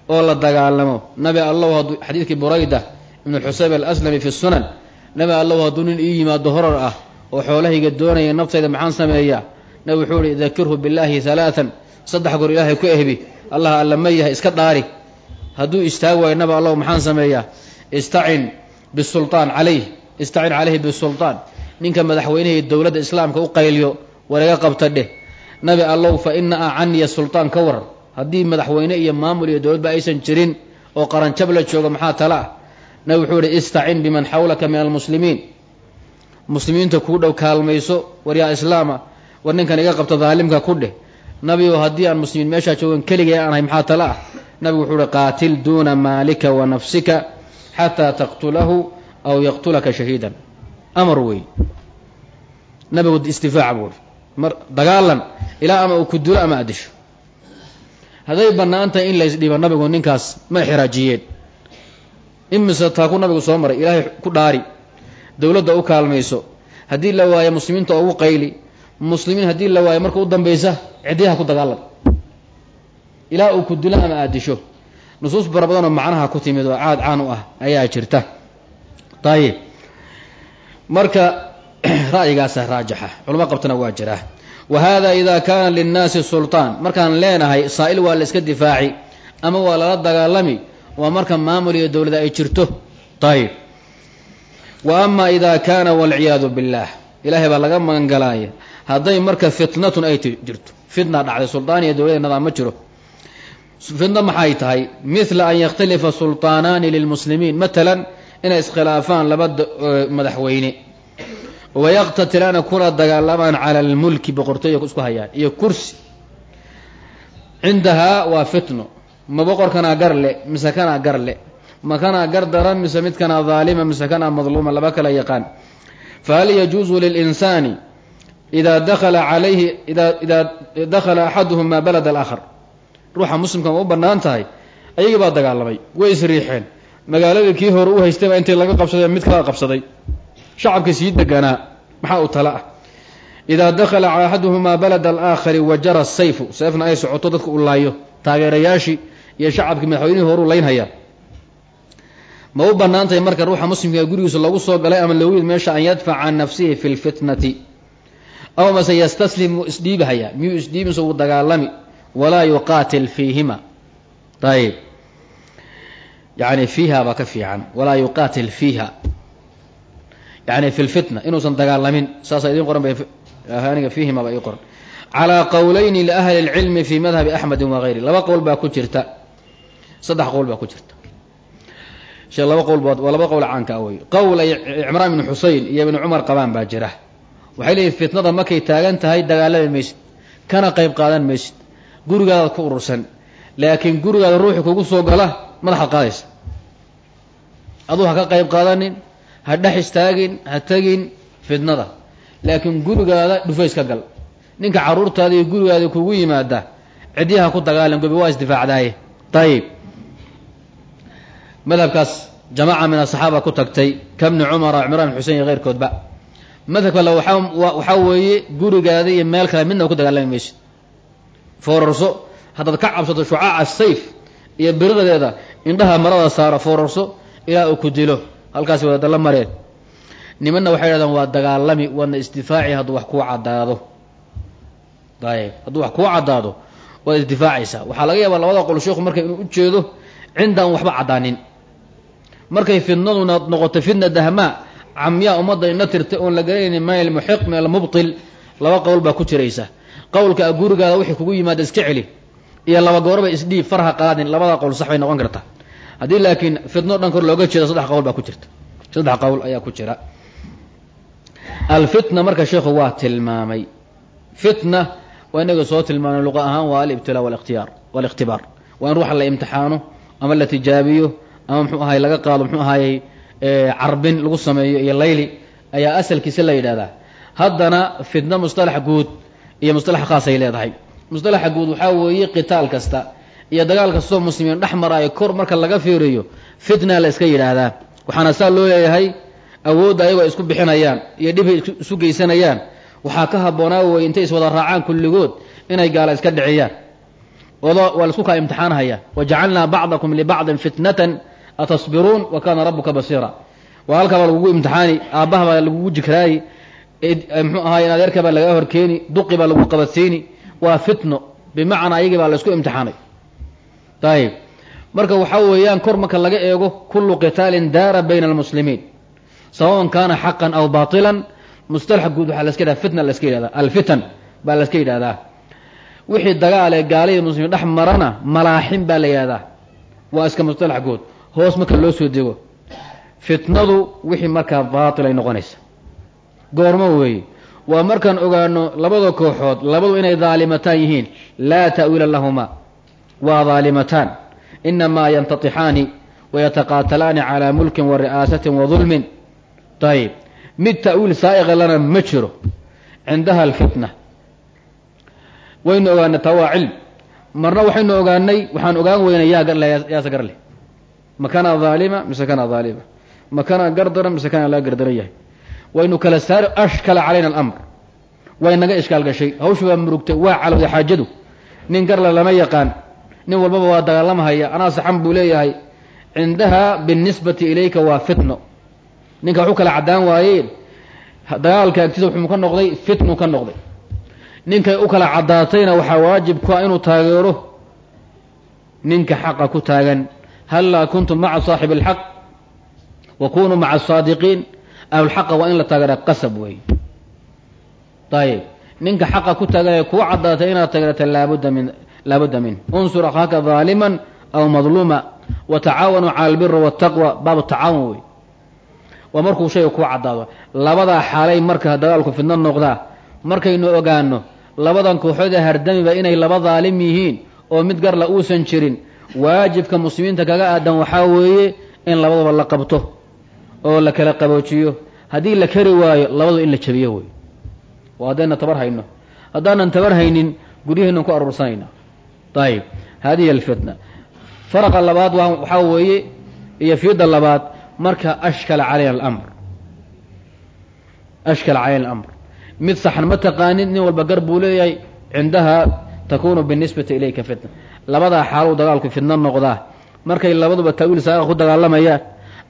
oo la dagaalamo. Nabi allahu hadduu xadiidkii burayda ibnu xusayb alaslami fi sunan nabi allahu hadduu nin ii yimaado horar ah oo xoolahayga doonaya naftayda maxaan sameeyaa? Nabi wuxuu ihi dakirhu billaahi halaatan saddex goor ilaahay ku ehbi. Allah alla ma yahay iska dhaari. Hadduu istaag waayo nabi allahu maxaan sameeyaa? Istacin bisulطaan calayh. Istacin calayhi bisulطaan ninka madaxweynaha dowladda islaamka u qayliyo walaga qabta dheh nabi allow fa ina acaniya sulطaan ka waran haddii madaxweyne iyo maamul iyo dowladba aysan jirin oo qaranjab la joogo maxaa tala? Ah nabig wuxuu ihi istacin biman xawlaka min almuslimiin muslimiinta kuu dhow kaalmayso war yaa islaama war ninkan iga qabto daalimka ku dheh nabigo haddii aan muslimiin meeshaa joogan keligay aan ahay maxaa tala? Ah nabigu wuxuu uhi qaatil duuna maalika wa nafsika xataa taqtulahu aw yaqtulaka shahiidan. Amar wey nabigu istifaaca buu mar dagaalan ilaa ama uu ku dilo ama addisho hadday bannaan tahay in laysdhibo nabigu ninkaas ma xiraajiyeen imise taaku nabigu soo maray ilaahay ku dhaari dowladda u kaalmayso haddii la waayo muslimiinta ugu qayli muslimiin haddii la waayo marka u dambaysa ciddiyaha ku dagaalan. Ilaa uu ku dilo ama aadisho nusuus bara badanoo macnaha ku timid oo caad caan u ah ayaa jirta. Ayib marka ra'yigaasa raajixa culamo qabtana waa jira. Wa hada idaa kana linnaasi sultaan. Markaan leenahay saa'il waa la iska difaaci ama waa lala dagaalami waa marka maamul iyo dowladda ay jirto. Ayb wa ama idaa kana waalciyaadu billaah. Ilaahay baa laga magangalaaya hadday marka fitnatun ay jirto. Fitna dhacday sultaan iyo dowladda nidaam ma jiro. Fitna maxay tahay? Mila an yakhtalifa sultaanaani lilmuslimiin. Matalan inay iskhilaafaan laba eh, madaxweyne wayaqtatilaana kuna dagaalamaan cala almulki boqortooya isku hayaan iyo kursi cindahaa waa fitno ma boqorkanaa gar le mise kanaa gar le ma kanaa gar daran mise midkanaa daalima mise kanaa madluuma laba kala yaqaan fahal yajuuzu lilinsaani ida dakala calayhi idaa dakhala axaduhuma balad alaakhar ruuxa muslimka ma u bannaan tahay ayagii baa dagaalamay way isriixeen magaaladii kii hore u haystayba intay laga qabsaday mid kala qabsaday shacabka sii deganaa maxaa u tala ah? Idaa dakhala axaduhumaa balada alaakhari wa jara sayfu seefna ay socoto dadka u laayo taageerayaashii iyo shacabkii madaxweynihii horuu laynhayaa ma u bannaan tahay marka ruuxa muslimka gurigiisa lagu soo galay ama loogu yid meesha an yadfaca can nafsihi fi lfitnati aw mase yastaslim wuu miyuu isdhiibinse wuu dagaalami? Walaa yuqaatil fiihima. Ayib yani fiiha baa ka fiican. Walaa yuqaatil fiiha yani fi lfitna inuusan dagaalamin saasa idin qoran bay aniga fiihima baa ii qoran. Calaa qowleyni liahli اlcilmi fi madhabi axmedi wagayri laba qowl baa ku jirta. Saddex qowl baa ku jirta. Laba qowl waa laba qowl caanka wey qowl ay cimraan ibnu xusein iyo ibnu cumar qabaan baa jira. Waxay leeyihiin fitnada markay taagan tahay dagaalami maysid. Kana qayb qaadan maysid. Gurigaadaad ku urursan. Laakiin gurigaada ruuxi kugu soo gala madaxaad qaadaysa. Aduu ha ka qayb qaadanin ha dhex istaagin ha tegin fitnada laakiin gurigaada dhufays ka gal. Ninka carruurtaada iyo gurigaada kugu yimaada cidyaha ku dagaalan gobi waa isdifaacdaaye. Ayib madhabkaas jamaaca min asaxaaba ku tagtay ka bni cumara cimraan bin xusein iyo keyrkoodba. Madhabka le waxaa weeye gurigaada iyo meel kale midnaba ku dagaalami maysid foorarso. Haddaad ka cabsato shucaaca sayf iyo biridadeeda indhaha marada saara foorarso ilaa uu ku dilo halkaasi wadadalla mareen. Nimanna waxay dhahdaan waa dagaalami waadna isdifaaci hadduu wax kuu caddaado. Ayb hadduu wax kuu caddaado waad isdifaacaysaa. Waxaa laga yaabaa labada qol sheekhu marka inuu ujeedo cinda an waxba caddaanin. Markay fidnaduna noqoto fitna dahmaa camyaa ummadda ina tirtay oon la garanaynin min almuxiq min almubtil laba qowl baa ku jiraysa. Qowlka a gurigaada wixii kugu yimaada iska celi iyo laba goorba isdhiib farha qaadin labada qowl sax bay noqon kartaa haddii laakiin fitno dhan kor looga jeeda saddex qowl baa ku jirta. Saddex qowl ayaa ku jira. Alfitna marka sheekhu waa tilmaamay. Fitna waa inaga soo tilmaamay luqa ahaan waa alibtilaa walikhtiyaar waalikhtibaar waa in ruuxa la imtixaano ama la tijaabiyo ama muxuu ahay laga qaado muxuu ahayey carbin lagu sameeyo iyo layli ayaa asalkiisa la yidhahdaa haddana fitna mustalax guud iyo mustalax khaasay leedahay. Mustalaxa guud waxaa weeye qitaal kasta iyo dagaal kastoo muslimiin dhex maraayo kor marka laga fiiriyo fitna la iska yidhaahdaa. Waxaana saa loo leeyahay awoodda ayagoo isku bixinayaan iyo dhibay isu geysanayaan. Waxaa ka habboonaa weye intay iswada raacaan kulligood inay gaala iska dhiciyaan. Waa la isku kaa imtixaanhaya. Wajacalnaa bacdakum libacdin fitnatan atasbiruun wa kaana rabuka basiira. Waa halkaa baa lagugu imtixaani aabbaha baa lagugu jikraayi muxuu ahaay adeerka baa lagaa horkeeni duqi baa lagu qabadsiini. Waa fitno. Bimacnaa ayagii baa laysku imtixaanay ayib marka waxaa weeyaan kor marka laga eego kullu qitaalin daara bayna almuslimiin. Sawaban kaana xaqan aw baatilan. Mustalaxa guud waxaa laska yidhahda fitna laska yidhahdaa. Alfitan baa laska yidhahdaa. Wixii dagaale gaalihii muslimiin dhex marana malaaxin baa la yidhahdaa. Waa iska mustalax guud. Hoos marka loo soo dego fitnadu wixii markaa baatil ay noqonaysa. Goormo weeye waa markaan ogaano labada kooxood labadu inay daalimataan yihiin laa ta'wiila lahuma waa daalimataan inamaa yantatixaani wayataqaatalaani calaa mulkin wa ri'aasatin wa dulmin ayib mid ta'wiil saa'iqa lana ma jiro. Cindaha alfitna. Waynu ogaanay taa waa cilm. Marna waxaynu ogaanay waxaan ogaan weynay yaa garle yaase gar leh ma kanaa daalima mise kanaa daalima ma kanaa gardaran mise kanaa laga gardaran yahay. Waynu kala saari ashkala calayna alamr. Way naga ishkaal gashay. Hawsha waa murugtay waa calowday xaajadu. Nin garle lama yaqaan nin walbaba waa dagaalamahaya anaa saxan buu leeyahay cindaha binisbati ilayka waa fitno. Ninka waxu kala caddaan waayeen dagaalka agtisa wuxuu ka noqday fitnu ka noqday. Ninkay u kala caddaatayna waxaa waajib ku ah inuu taageero ninka xaqa ku taagan. Hallaa kuntum maca saaxibi alxaq wa kunuu maca asaadiqiin ahlulxaqa waa in la taageera qasab weey ayib ninka xaqa ku taagan ee kuu caddaatay inaad taageerata laabudda min laabudda min unsur akhaaka daaliman aw madluuma wa tacaawanuu cala albiri waataqwa baabu tacaawun wey waa markuu shayga kuu caddaado labadaa xaalay marka dagaalku fidno noqdaa markaynu ogaano labadan kooxood ee hardamiba inay laba daalim yihiin oo mid garla uusan jirin waajibka muslimiinta kaga aadan waxaa weeye in labadaba la qabto oo la kala qaboojiyo haddii la kari waayo labadu in la jabiyo wey waa haddayna tabar hayno haddaanan tabar haynin guryaheenan ku aruursanayna ayib hadihi alfitna faraqa labaad waxaa weeye iyo fiida labaad marka ashkala calayna alamr ashkala calayna alamr mid saxan ma taqaanin nin walba gar buu leeyahay cindaha takunu binisbati ilayka fitna labadaa xaaluu dagaalku fitno noqdaa markay labaduba tawiil saaqa ku dagaalamayaan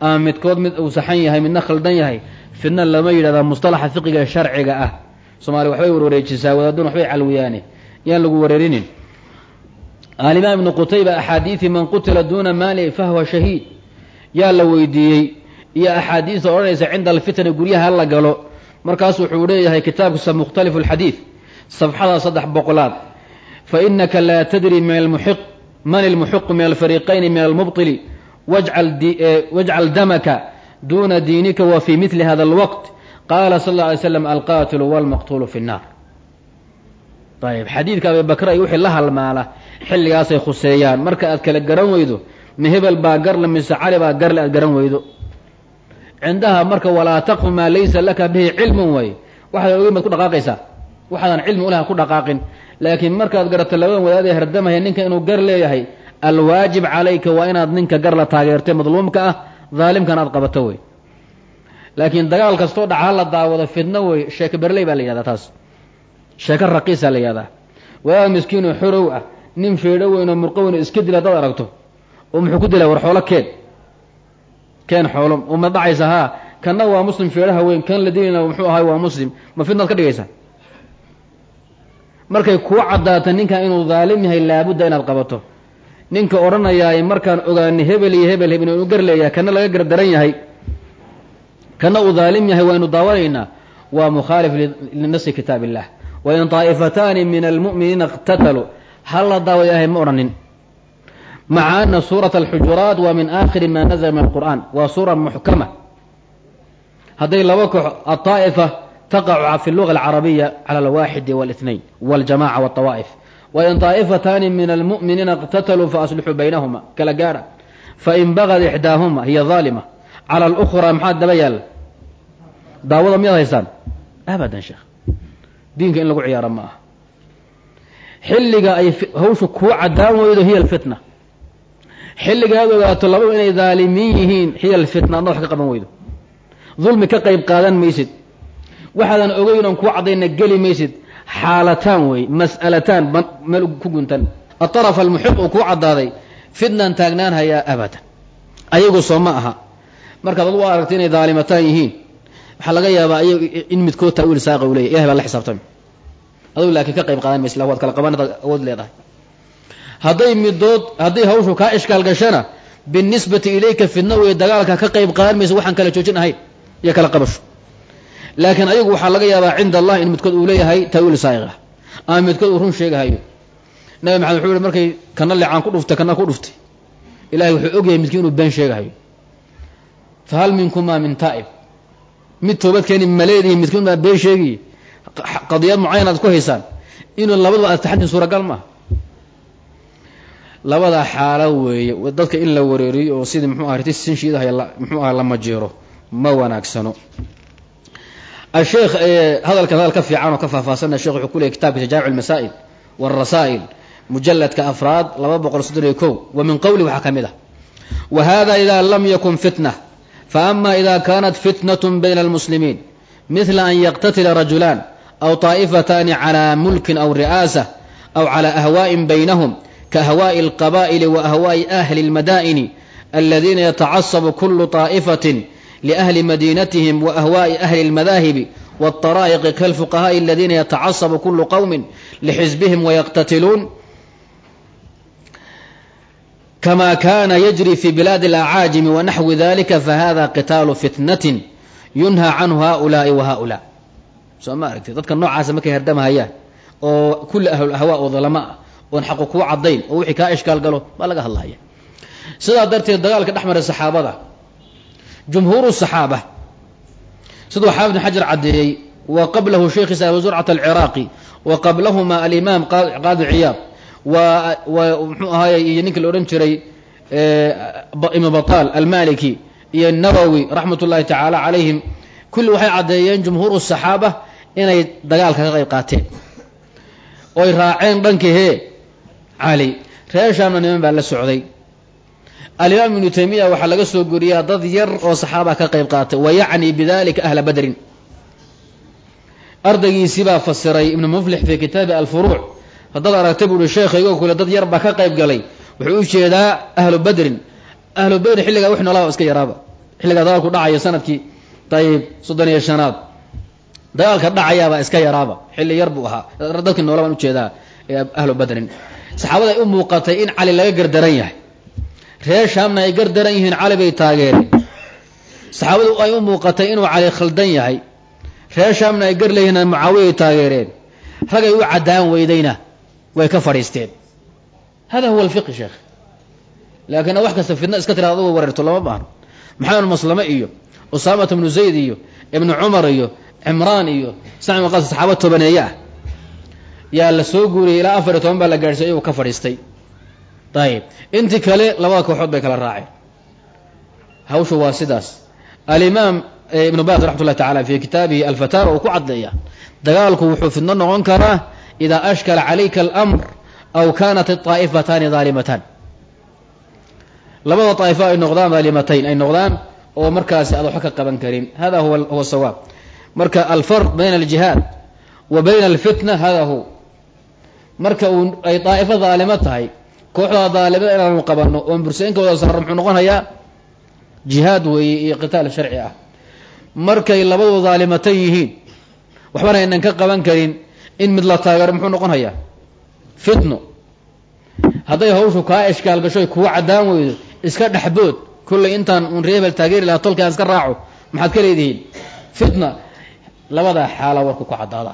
ama midkood mid uu saxan yahay midna khaldan yahay fitna lama yidhahdaa mustalaxa fiqiga sharciga ah soomaaliya waxbay warwareejisaa wadaadun waxbay calwiyaane yaan lagu wareerinin alimaam ibnu qutayba axaadiidi man qutila duuna maali fahwa shahiid yaa la weydiiyey iyo axaadiista odhanaysa cinda alfitani guryaha la galo. Markaasu wuxuu leeyahay kitaabkiisa mukhtalifu alxadiid safxada saddex boqolaad. Fa inaka laa tadri min almuxiq man ilmuxiqu min alfariiqayni min almubili wajcal e, damaka duuna diinika wa fii mili hada alwaqt. Qaala sal alla alay slam alqaatilu walmaqtuulu fi nnaar. Ayb xadiidka abi bakr ay wixii la halmaala xilligaasay khuseeyaan. Marka aad kala garan weydo ma hebel baa garle mise cali baa garle aad garan weydo cindaha marka walaa taqfu maa laysa laka bihi cilmun way. Waxaad ogeyn baad ku dhaqaaqaysaa. Waxaadan cilmi ulaha ku dhaqaaqin. Laakiin markaad garato labadan wadaadee hardamaya ninka inuu gar leeyahay alwaajib calayka waa inaad ninka gar la taageertay madluumka ah daalimkan aad qabato wey laakiin dagaal kastoo dhaca la daawado fidno wey sheeko berley baa la yihahdaa taas. Sheeko raqiisaa la yihahdaa wadaad miskiinoo xorow ah nin feedho weyn oo murqo weyn oo iska dila haddaad aragto oo muxuu ku dilaa war xoolo keen keen xoolo uma dhacaysa haa kanna waa muslim feedhaha weyn kan la dilayna muxuu ahay waa muslim ma fidnaad ka dhigaysaa markay kuu caddaata ninkan inuu daalim yahay laabudda inaad qabato ninka odhanayaay markaan ogaanay hebel iyo hebel hebel inuu gar kana laga gardaran yahay kana uu daalim yahay waynu daawanaynaa waa mukhaalif linasi kitaab illah wain taa'ifataani min almu'miniina iqtataluu hal la daawa ilaahay ma odhanin maca ana suurata alxujuraat waa min aakhiri ma nazla min alqur'an waa suura muxkama hadday laba koox aطaa'ifa taqacu fi luga alcarabiya cala alwaaxidi wاlاثnayn wاljamaca wالطawaa'if wain طaa'ifataani min almu'miniina اqtataluu faaslixuu baynahuma kala gaadha fain bagad ixdaahuma hiya ظaalima cala اlأkhraa maxaa daba yaala daawada miyaad haysaan abadan sheekh diinka in lagu ciyaaro ma aha xilliga ay hawshu kuu caddaan weydo hiya alfitna. Xilliga aad ogaato labadu inay daalimiin yihiin hiya alfitna adna wax ka qaban weydo dulmi ka qayb qaadan maysid. Waxaadan ogeyn oon kuu caddayna geli maysid. Xaalataan wey mas'alataan meel ku guntan. Aaraf almuxiq uu kuu caddaaday fitnan taagnaan hayaa abadan. Ayagu soo ma aha. Markaad ad u aragta inay daalimataan yihiin waxaa laga yaabaa in midkood tawiil saaqa u leyahy ilahay baa la xisaabtami adugu laakiin ka qayb qaadan maysa waad kala qaban awood leedahay. Hadday midood hadday hawshu kaa ishkaal gashana binisbati ilayka fidna wey dagaalka ka qayb qaadan maysa waxaan kala joojin ahayn iyo kala qabasho. Laakiin ayagu waxaa laga yaabaa cinda allah in midkood uu leeyahay tawiil saa'iq ah ama midkood uu run sheegahayo. Nabi maxamed wuxuu yihi markay kana lecaan ku dhuftay kana ku dhuftay. Ilahay wuxuu ogyahay midkiin inuu been sheegahayo. Fahal minkumaa min taa'ib mid toobad keeni maleedihi midkood baa been sheegiy qadiyad mucayanaad ku haysaan? Inuu labadaba aad taxantiin suuragal maaha labada xaalo weeye dadka in la wareeriyo oo sidii muxuu aha riti sinshiidahay muxuu aha la majeero ma wanaagsano. Asheekh hadalkan hadal ka fiican oo ka faahfaahsana shekh wuxuu ku leeyay kitabkiisa jaamic almasaa'il waalrasaa'il mujaladka afraad laba boqol soddon iyo kow. Wa min qowli waxaa ka mid ah wa hada ida lam yakun fitna faama ida kanat fitnat bayna almuslimiin mithla an yaqtatila rajulaan aw طaa'ifatani calى mulkin aw ri'aasa aw calى ahwaءin baynahum kaahwaaءi اlqaba'ili wa ahwaaءi ahli اlmadaa'ini aladiina yatacasabu kulu طaa'ifatin liahli madinatihim wa ahwaaءi ahli اlmadaahibi wالطaraa'iqi kalfuqahaaءi aladiina yatacasabu kulu qowmi lxizbihim wayaqtatiluun kama kana yajri fi bilaadi اlacaajimi wanaxwi dalika fahada qitaalu fitnatin yunha canhu haؤulaaءi wa haؤulaa soo ma aragti dadka noocaasa markay hardamahayaan oo kulli ahlulahwaa oo dalama ah oon xaqu kuu caddayn oo wixii kaa ishkaal galo baa laga hadlaya sidaa darteed dagaalka dhex maray saxaabada jumhuuru saxaaba siduu xaafid xajar caddeeyey wa qablahu sheekhiisa abu zurcat alciraaqi wa qablahuma alimaam qaadi ciyaad. Wa mxuu ahaay iyo ninkii la odhan jiray ibnu batal almaliki iyo nawowi raxmat ullahi tacaala calayhim kulli waxay caddeeyeen jumhuuru saxaaba inay dagaalka ka qayb qaateen. Oy raaceen dhankii hee cali reeshaamna niman baa la socday. Alimaam ibnu taymiya waxaa laga soo goriyaa dad yar oo saxaaba ka qayb qaatay wa yacni bidalika ahla badrin? Ardaygiisii baa fasiray ibnu muflix fii kitaabi alfuruuc. Haddaad aragtay buuhi sheekhaygo kule dad yar baa ka qayb galay. Wuxuu u jeedaa ahlu badrin. Ahlu badrin xilligaa wix noolaa iska yaraaba. Xilligaa dagaalku dhacayo sannadkii ayib soddon iyo shanaad dagaalka dhacayaabaa iska yaraaba. Xilli yar buu ahaa. Dadkii noola baan u jeedaa ahlu badrin. Saxaabada ay u muuqatay in cali laga gardaran yahay. Reer shaamna ay gardaran yihiin cali bay taageereen. Saxaabadu ay u muuqatay inuu cali khaldan yahay. Reer shaamna ay gar leeyihiin mucaawiya ay taageereen. Ragay u caddaan weydayna way ka fadhiisteen. Hada huwa alfiqi sheekh. Laakiin wax kasta fidna iska tiraada adugu wareerto lama baahno. Maxamed maslame iyo usaamata bnu zayd iyo ibnu cumar iyo cimraan iyo sacmi qas saxaaba tobaneeye ah yaa la soo guuriyey ilaa afar iyo toban baa la gaadhsay iyagu ka fadhiistay. Ayib intii kale labada kooxood bay kala raaceen. Hawshu waa sidaas. Alimaam ibnu baas raxmat ullahi tacala fi kitaabihi alfatawa uu ku caddeeya dagaalku wuxuu fidno noqon karaa idaa ashkala calayka alamr aw kanat aطaa'ifataani daalimatan labada daa'ifo ay noqdaan daalimatayn ay noqdaan oo markaasi aad waxba ka qaban karin. Hada huwa huwa sawaab marka alfarq bayna aljihaad wa bayna alfitna hada hu. Marka uu ay daa'ifo daalimo tahay kooxdaa daalimada inaanu qabanno oon bursaynkooda saarno muxuu noqonayaa jihaad weeye iyo qitaal sharci ah. Markay labadu daalimatan yihiin waxbana aynan ka qaban karin in mid la taageero muxuu noqonayaa fitno hadday hawshu kaa ishkaal gashoy kuwa caddaan weydo iska dhexbood kollay intaan un reebel taageeri lahaa tolkaan iska raaco maxaad ka leedihiin? Fitna labadaa xaala warku ku caddaada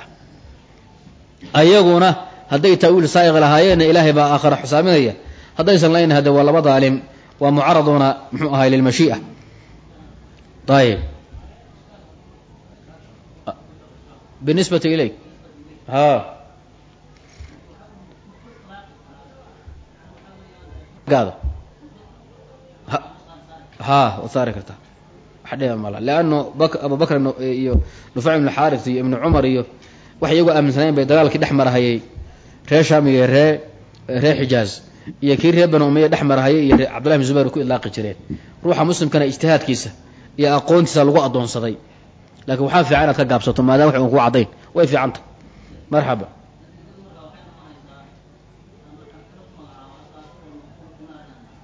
ayaguna hadday taawiil saa'iq lahaayeenna ilaahay baa aakhara xusaaminaya. Haddaysan layn hade waa laba daalim waa mucaraduuna muxuu ahay lilmashii'a ayib binisbati ilayk. Gaada ha waad saari kartaa wax bak abu bakr iyo nufaac ibnu iyo ibnu cumar iyo waxay iyagu aaminsanayn bay dagaalkii dhex marahayay. Ree shaam iyo ree xijaaz iyo kii reer banu dhex marahayay iyo cabdullahi bin zubayr ku idlaaqi jireen. Ruuxa muslimkana ijtihaadkiisa iyo aqoontiisa lagu addoonsaday. Lakin waxaa fiican inaad ka gaabsato maadaama wax un kuu way fiicanta. Marxaba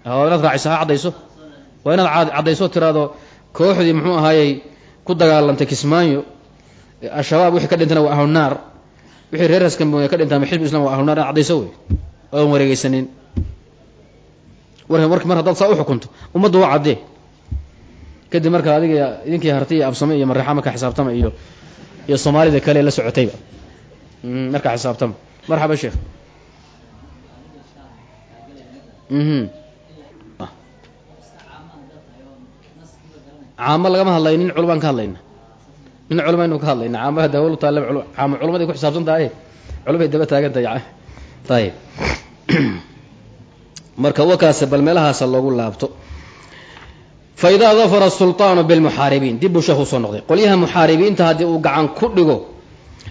waa inaad raacisa ha caddayso. Waa inaad caddayso tiraado kooxdii muxuu ahaayey ku dagaalantay kismaayo al-shabaab wixii ka dhintana waa ahlunaar. Wixii reer haskamooya ka dhintaa xisbu islam waa ahlunar inaad caddayso wey? Ooan wareegeysanin war mar haddaad saa u xukunto ummadda waa caddee kadib marka adiga idinkii harti iyo absame iyo mareexa marka xisaabtama iyo iyo soomaalida kale la socotayba. Marka xisaabtama. Marxaba sheekh caamo lagama hadlayo nin culmaan ka hadlayna nin culmaynu ka hadlayna caamaha daawal taale caamo culmaday ku xisaabsan tahay. Culmay daba taagan tahay ayib marka wakaase bal meelahaasa loogu laabto. Fa idaa dafara asulطaanu bilmuxaaribiin dib buu sheekhu soo noqday. Qolyaha muxaaribiinta haddii uu gacan ku dhigo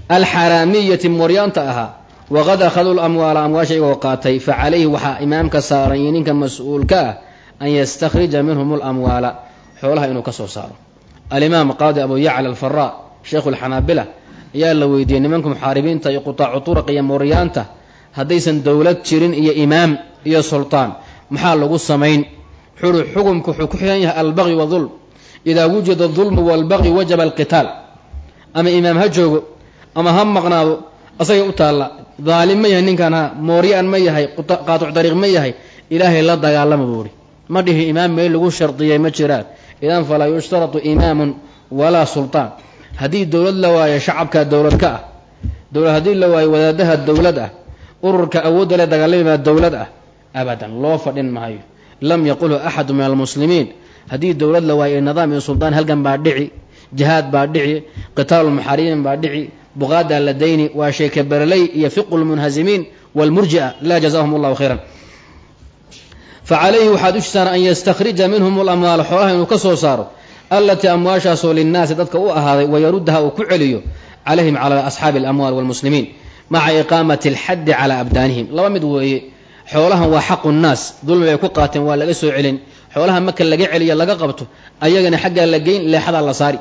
alxaraamiyati mooryaanta ahaa waqad akhaduu lamwaala amwaasha iyagoo qaatay fa calayhi waxaa imaamka saaran iyo ninka mas'uulka ah an yastakhrija minhum lamwaala xoolaha inuu ka soo saaro. Alimaam qaadi abu yacla alfaraa sheikhu lxanaabila ayaa la weydiiyey nimanka muxaaribiinta iyo qutaacu turaq iyo mooryaanta haddaysan dowlad jirin iyo imaam iyo sultaan maxaa lagu samayn? Xuri xukumku wuxuu ku xihan yahay albaqyi wadulm idaa wujida dulmu walbaqyi wajaba alqitaal. Ama imaam ha joogo ama ha maqnaado asagay u taalla daalim ma yahay ninkan ha mooryaan ma yahay qaatuc dariiq ma yahay ilaahay la dagaalama buuhi ma dhihi imaam meel lagu shardiyay ma jiraan idan falaa yushtaratu imaamun walaa sultaan. Haddii dowlad la waayo shacabkaa dowlad ka ah dowlad haddii la waayo wadaadaha dowlad ah ururka awoodda le dagaalamimaa dowlad ah abadan loo fadhin maayo. Lam yaqulhu axadu min almuslimiin. Haddii dowlad la waayo nidaam iyo sultaan halgan baa dhici jihaad baa dhici qitaalu lmuxaaribiin baa dhici buqaadaa la dayni waa sheeke bereley iyo fiqu lmunhazimiin waalmurji'a laa jazahum allahu khayran fa calayhi waxaad ushisaan an yastakhrija minhum lamwaal xoolaha inuu ka soo saaro allatii amwaashaasoo linnaasi dadka u ahaaday wayaruddaha uu ku celiyo calayhim calaa asxaabi alamwaal walmuslimiin maca iqaamati alxaddi calaa abdaanihim laba mid weeye xoolahan waa xaqu nnaas dulmi bay ku qaateen waa laga soo celin xoolaha marka laga celiyo laga qabto ayagana xaggaa la geyn leexadaa la saari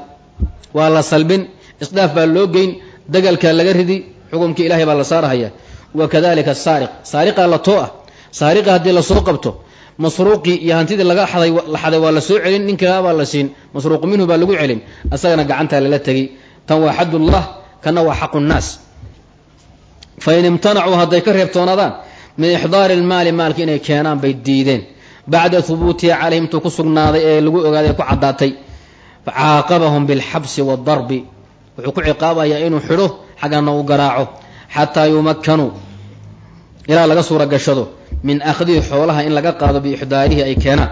waa la salbin isdhaaf baa loo geyn dagalkaa laga ridi xukumkii ilahay baa la saarahaya wa kadalika asaariq saariqaa la ah saariqa haddii la soo qabto masruuqii iyo hantidii laga la xaday waa la soo celin ninkaabaa la siin. Masruuqu minhu baa lagu celin. Asagana gacantaa lala tegey tan waa xadullah kana waa xaqu nnaas fain imtanacuu hadday ka reebtoonaadaan min ixdaari lmaali maalka inay keenaan bay diideen. Bacda hubuutihi calayhim intuu ku sugnaaday ee lagu ogaaday ku caddaatay. Caaqabahum bilxabsi waadarbi wuxuu ku ciqaabayaa inuu xidho xaggana uu garaaco. Xataa yumakkanuu ilaa laga suura gashado min akhdihi xoolaha in laga qaado biixdaarihi ay keenaan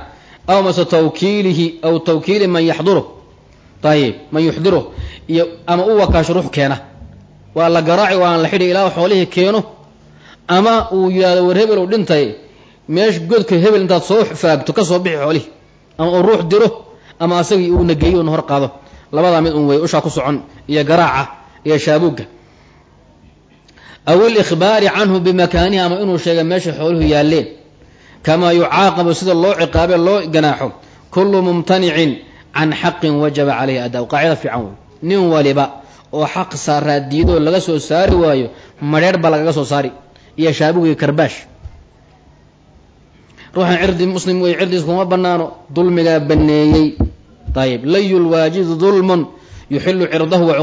aw mase tawkiilihi aw tawkiili man yaxduruh ayib man yuxdiruh iyo ama u wakaasho ruux keena. Waa la garaaci oo aan la xidhi ilaa xoolihii keeno ama uu yidhahdo war hebel uu dhintay meesh godka hebel intaad soo faagto ka soo bixi xoolihii ama uu ruux diro ama asagii uuna geeyo una hor qaado. Labadaa mid un wey ushaa ku socon iyo garaaca iyo shaabuugga aw ilikhbaari canhu bimakaanihi ama inuu sheega meesha xooluhu yaalleen kamaa yucaaqabu sida loo ciqaabe loo ganaaxo kullu mumtanicin can xaqin wajaba caleyhi adaa qaacida fiican wey nin waliba oo xaq saaraa diidoo laga soo saari waayo madheer baa lagaga soo saari iyo shaabugiyo karbaash ruuxan cirdi muslim wey cirdiis kuma banaano dulmigaa baneeyey ayib layu lwaajidu dulmun yuxilu cirdahu wa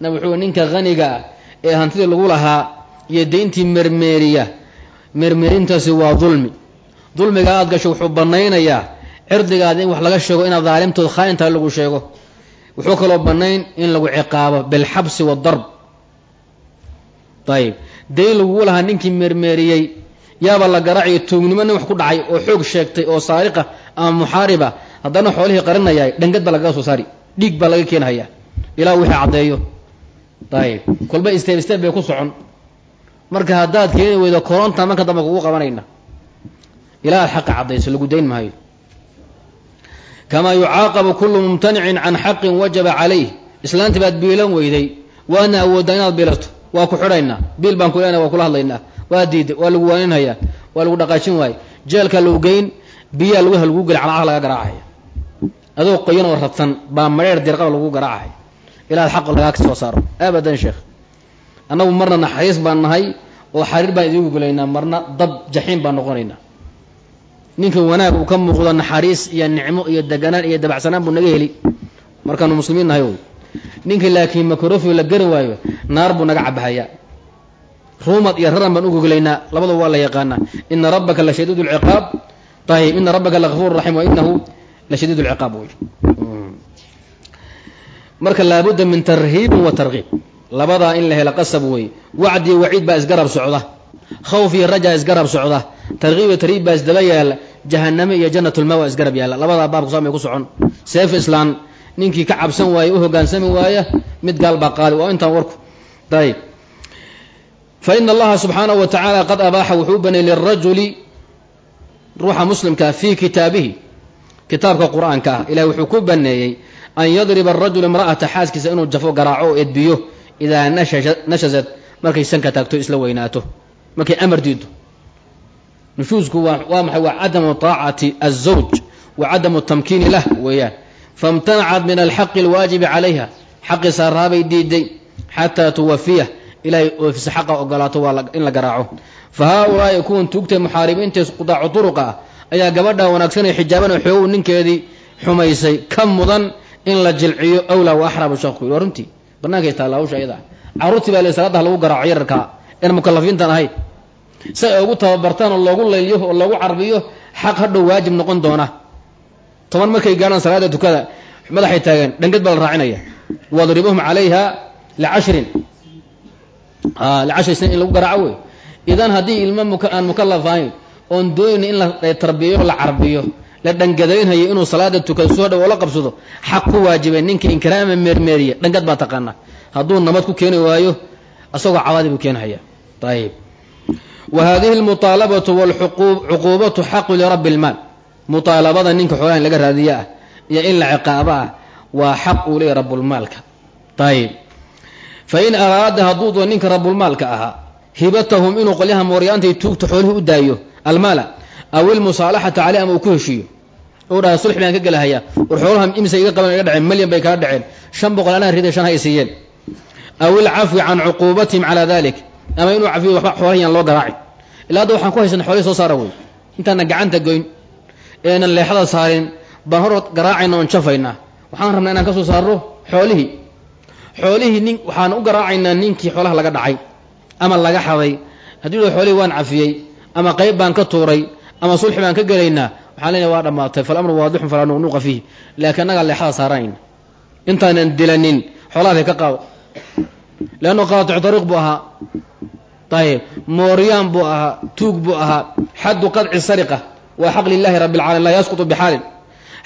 nab wuxuu ninka haniga ah ee hantidii lagu lahaa iyo deyntii mermeeriya. Mermeerintaasi waa dulmi. Dulmiga aad gasho wuxuu banaynayaa cirdigaada in wax laga sheego inaad daalimtood khaayintaa lagu sheego. Wuxuu kaloo banayn in lagu ciqaabo bilxabsi waadarb ayib dayn lagugu lahaa ninkii mermeeriyey yaaba la garaaciyo tuugnimo nin wax ku dhacay oo xoog sheegtay oo saariqa ama muxaariba haddana xoolihii qarinayay dhangad baa lagaga soo saari dhiig baa laga keenhayaa ilaa wixii caddeeyo ayib kolba isteeb isteeb bay ku socon. Marka haddaad keeni weydo koronta marka dambe kugu qabanayna. Ilaa aad xaqa caddayso lagu dayn maayo. Kamaa yucaaqabu kullu mumtanicin can xaqin wajaba calayh. Islaantii baad biilan weyday. Waana awooddaa inaad biilato. Waa ku xidhaynaa biil baan ku leenahay waa kula hadlaynaa. Waa diiday waa lagu waaninhayaa waa lagu dhaqaajin waaye jeelkaa lagu geyn biyaa lagu lagu geli calacah laga garaacaya. Adoo qoyan oo rabsan baa madheer dirqaba lagu garaacaya ilaad xaq lagaa soo saaro abadan sheekh annagu marna naxariis baan nahay oo xariir baan idigu gelaynaa marna dab jaxiim baan noqonaynaa ninka wanaag uu ka muuqdo naxariis iyo nicmo iyo deganaan iyo dabacsanaan buu naga heli markaanu muslimiin nahay wy ninka laakiin macrofi la gari waayo naar buu naga cabahayaa ruumad iyo raran baan ugoglaynaa labadaba waa la yaqaanaa ina rabbaka la shadiid lciqaab ayib ina rabbaka lagafuur raxim wa inahu la shadiid lciqaab wy marka laabudda min tarhiibin wa tarkiib labadaa in la helo qasab wey wacdi waciid baa isgarab socda. Khawf iyo raja isgarab socda. Tarkiib iyo tarhiib baa isdaba yaalla. Jahaname iyo janatulma waa isgarab yaalla. Labadaa baabku saamay ku socon. Seef islaan. Ninkii ka cabsan waaya u hogaansami waaya mid gaal baa qaadi. Waa intaan warku. Ayib fa allaha subxaanahu wa qad abaaxa wuxuu u baneeyey lirajuli ruuxa muslimkaa fii kitaabihi. Kitaabka qur'aanka ah. Ilahay wuxuu ku baneeyey an yadriba arajul imra'ata xaaskiisa inuu jafo garaaco oo edbiyo idaa nashasad markay sanka taagto isla weynaato markay amar diido nushuusku waa maxay waa cadamu taacati azawj wa cadamu tamkiini lah weeyaan faimtanacat min alxaqi alwaajibi calayha xaqi saaraabay diiday xataa tuwafiya ilahay oofisa xaqa ogolaato waa in la garaaco fa haa-ulaa'i kuwan tuugtay muxaaribiintae qudaacu turuqa ah ayaa gabadha wanaagsanee xijaaban xoogow ninkeedii xumaysay ka mudan in la jilciyo awlaa wa axrabu shaqu waa runtii bannaankay taalla hawsha ayada carruurtii baa le salaadaha lagu garaaco yararkaa een mukalafiintan ahayd. Si ay ugu tababartaan oo loogu layliyo oo loogu carbiyo xaq hadhow waajib noqon doona. Toban markay gaadhaan salaada tukada madaxay taageen dhangad baa la raacinaya. Wadribuhum calayha licashrin. Licashri snin in lagu garaaco idan haddii ilmo aan mukalaf ahayn oon doonayna in la tarbiyayo la carbiyo la dhangadaynhayo inuu salaada tukado soo dhow oo la qabsado xaq ku waajibay ninka inkiraama meermeeriya dhangad baa taqaana hadduu nabad ku keeni waayo asagoo cawaadi buu keenhaya ayib wa hadihi almuطaalabatu wlcuquubatu xaqu lirabi اlmaal muطaalabada ninka xoolaha in laga raadiya ah iyo in la ciqaabo ah waa xaq uu leeyahy rabulmaalka ayib fain araada hadduu doo ninka rabulmaalka ahaa hibatahum inuu qolyaha mooryaantay tuugta xoolihii u daayo almaala aw ilmusaalaxata caleyh ama uu ku heshiiyo u dhaha baan ka gelahayaa war xoolaha imisa iga qaban iga dhaceen malyan bay kaa dhaceen. Shan boqol anaa riday shan siiyeen. Aw ilcafwi can cuquubatihim calaa dalik ama inuu cafiyo waxba xoolahayaan loo garaacin. Ilaa hadda waxaan ku haysana xoolihii soo saara wey intaana gacanta goyn. Eenan leexada saarin. Baan hor garaacayna oon jafaynaa. Waxaan rabnaa inaan ka saarno xoolihii. Xoolihii nin waxaan u garaacaynaa ninkii xoolaha laga dhacay. Ama laga xaday. Haddii la xoolihii waan cafiyey ama qayb baan ka tuuray ama sulxi baan ka gelaynaa waxaan leenahay waa dhammaatay falamru waadixun falaa nuqnuqa fiihi laakiin annagaa leexada saarayna intaanan dilanin xoolahaday ka qaado leanno qaaticu dariiq buu ahaa ayib mooryaan buu ahaa tuug buu ahaa xaddu qadci sariqa waa xaq lilahi rabbi alcalamin laa yasqutu bixaalin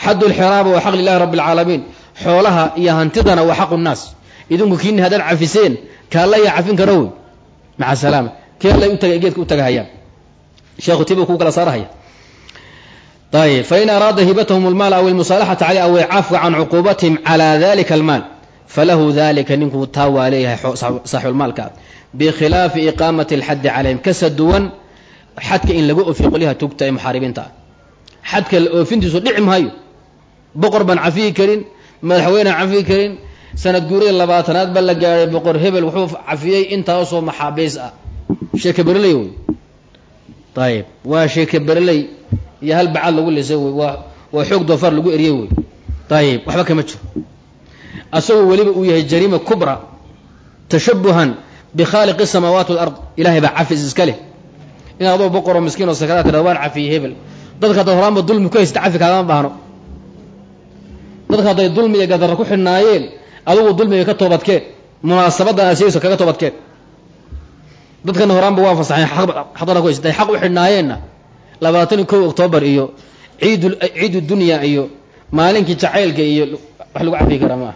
xaddu lxiraaba waa xaq lilahi rabbi alcaalamiin xoolaha iyo hantidana waa xaqu nnaas idinku kiini haddaad cafiseen kaalla yaa cafin kara wey maca salaama kii allay utagay geedka u tagahayaan sheekhu tibu kuu kala saarahaya ayib fain araada hibatahum almaal aw ilmusaalaxata caleyh aw ilcafwa can cuquubatihim calaa dalika almaal falahu dalika ninkuu taa waa leeyahay saaxibulmaalka bikhilaafi iqaamati alxaddi calayhim kasa duwan xadka in lagu ofiyo qolyaha tugta ee muxaaribiinta xadka la oofintiisu dhici maayo boqor baan cafiyi karin madaxweynean cafiyi karin sanad guurida labaatanaad ba la gaadhay boqor hebel wuxuu cafiyey intaasoo maxaabiis ah sheeke bereley wey ayib waa sheeke bereley iyo hal bacad lagu lisay wey. Waa waa xoog doofaar lagu eriyey wey. Ayib waxba kama jiro. Asagoo weliba uu yahay jariima kubra tashabuhan bikhaaliqi samaawaati walard ilahay baa cafis iska leh. In adoo boqoroo miskiin oo sakaraad tirada waan cafiyey hebel. Dadka haddaad horaanba dulmi ku haysta cafi kaagama baahno. Dadka hadday dulmi iyo gadarra ku xidhnaayeen adugu dulmiga ka toobadkeen. Sheegayso kaga toobadkeen. Dadkana horaanba waa fasaxeen xaqdara ku haysta xaq u xidhnaayeenna labaatan iyo kow oktoobar iyo ciid ciidu dunya iyo maalinkii jacaylka iyo wax lagu cafiyi karaa maaha.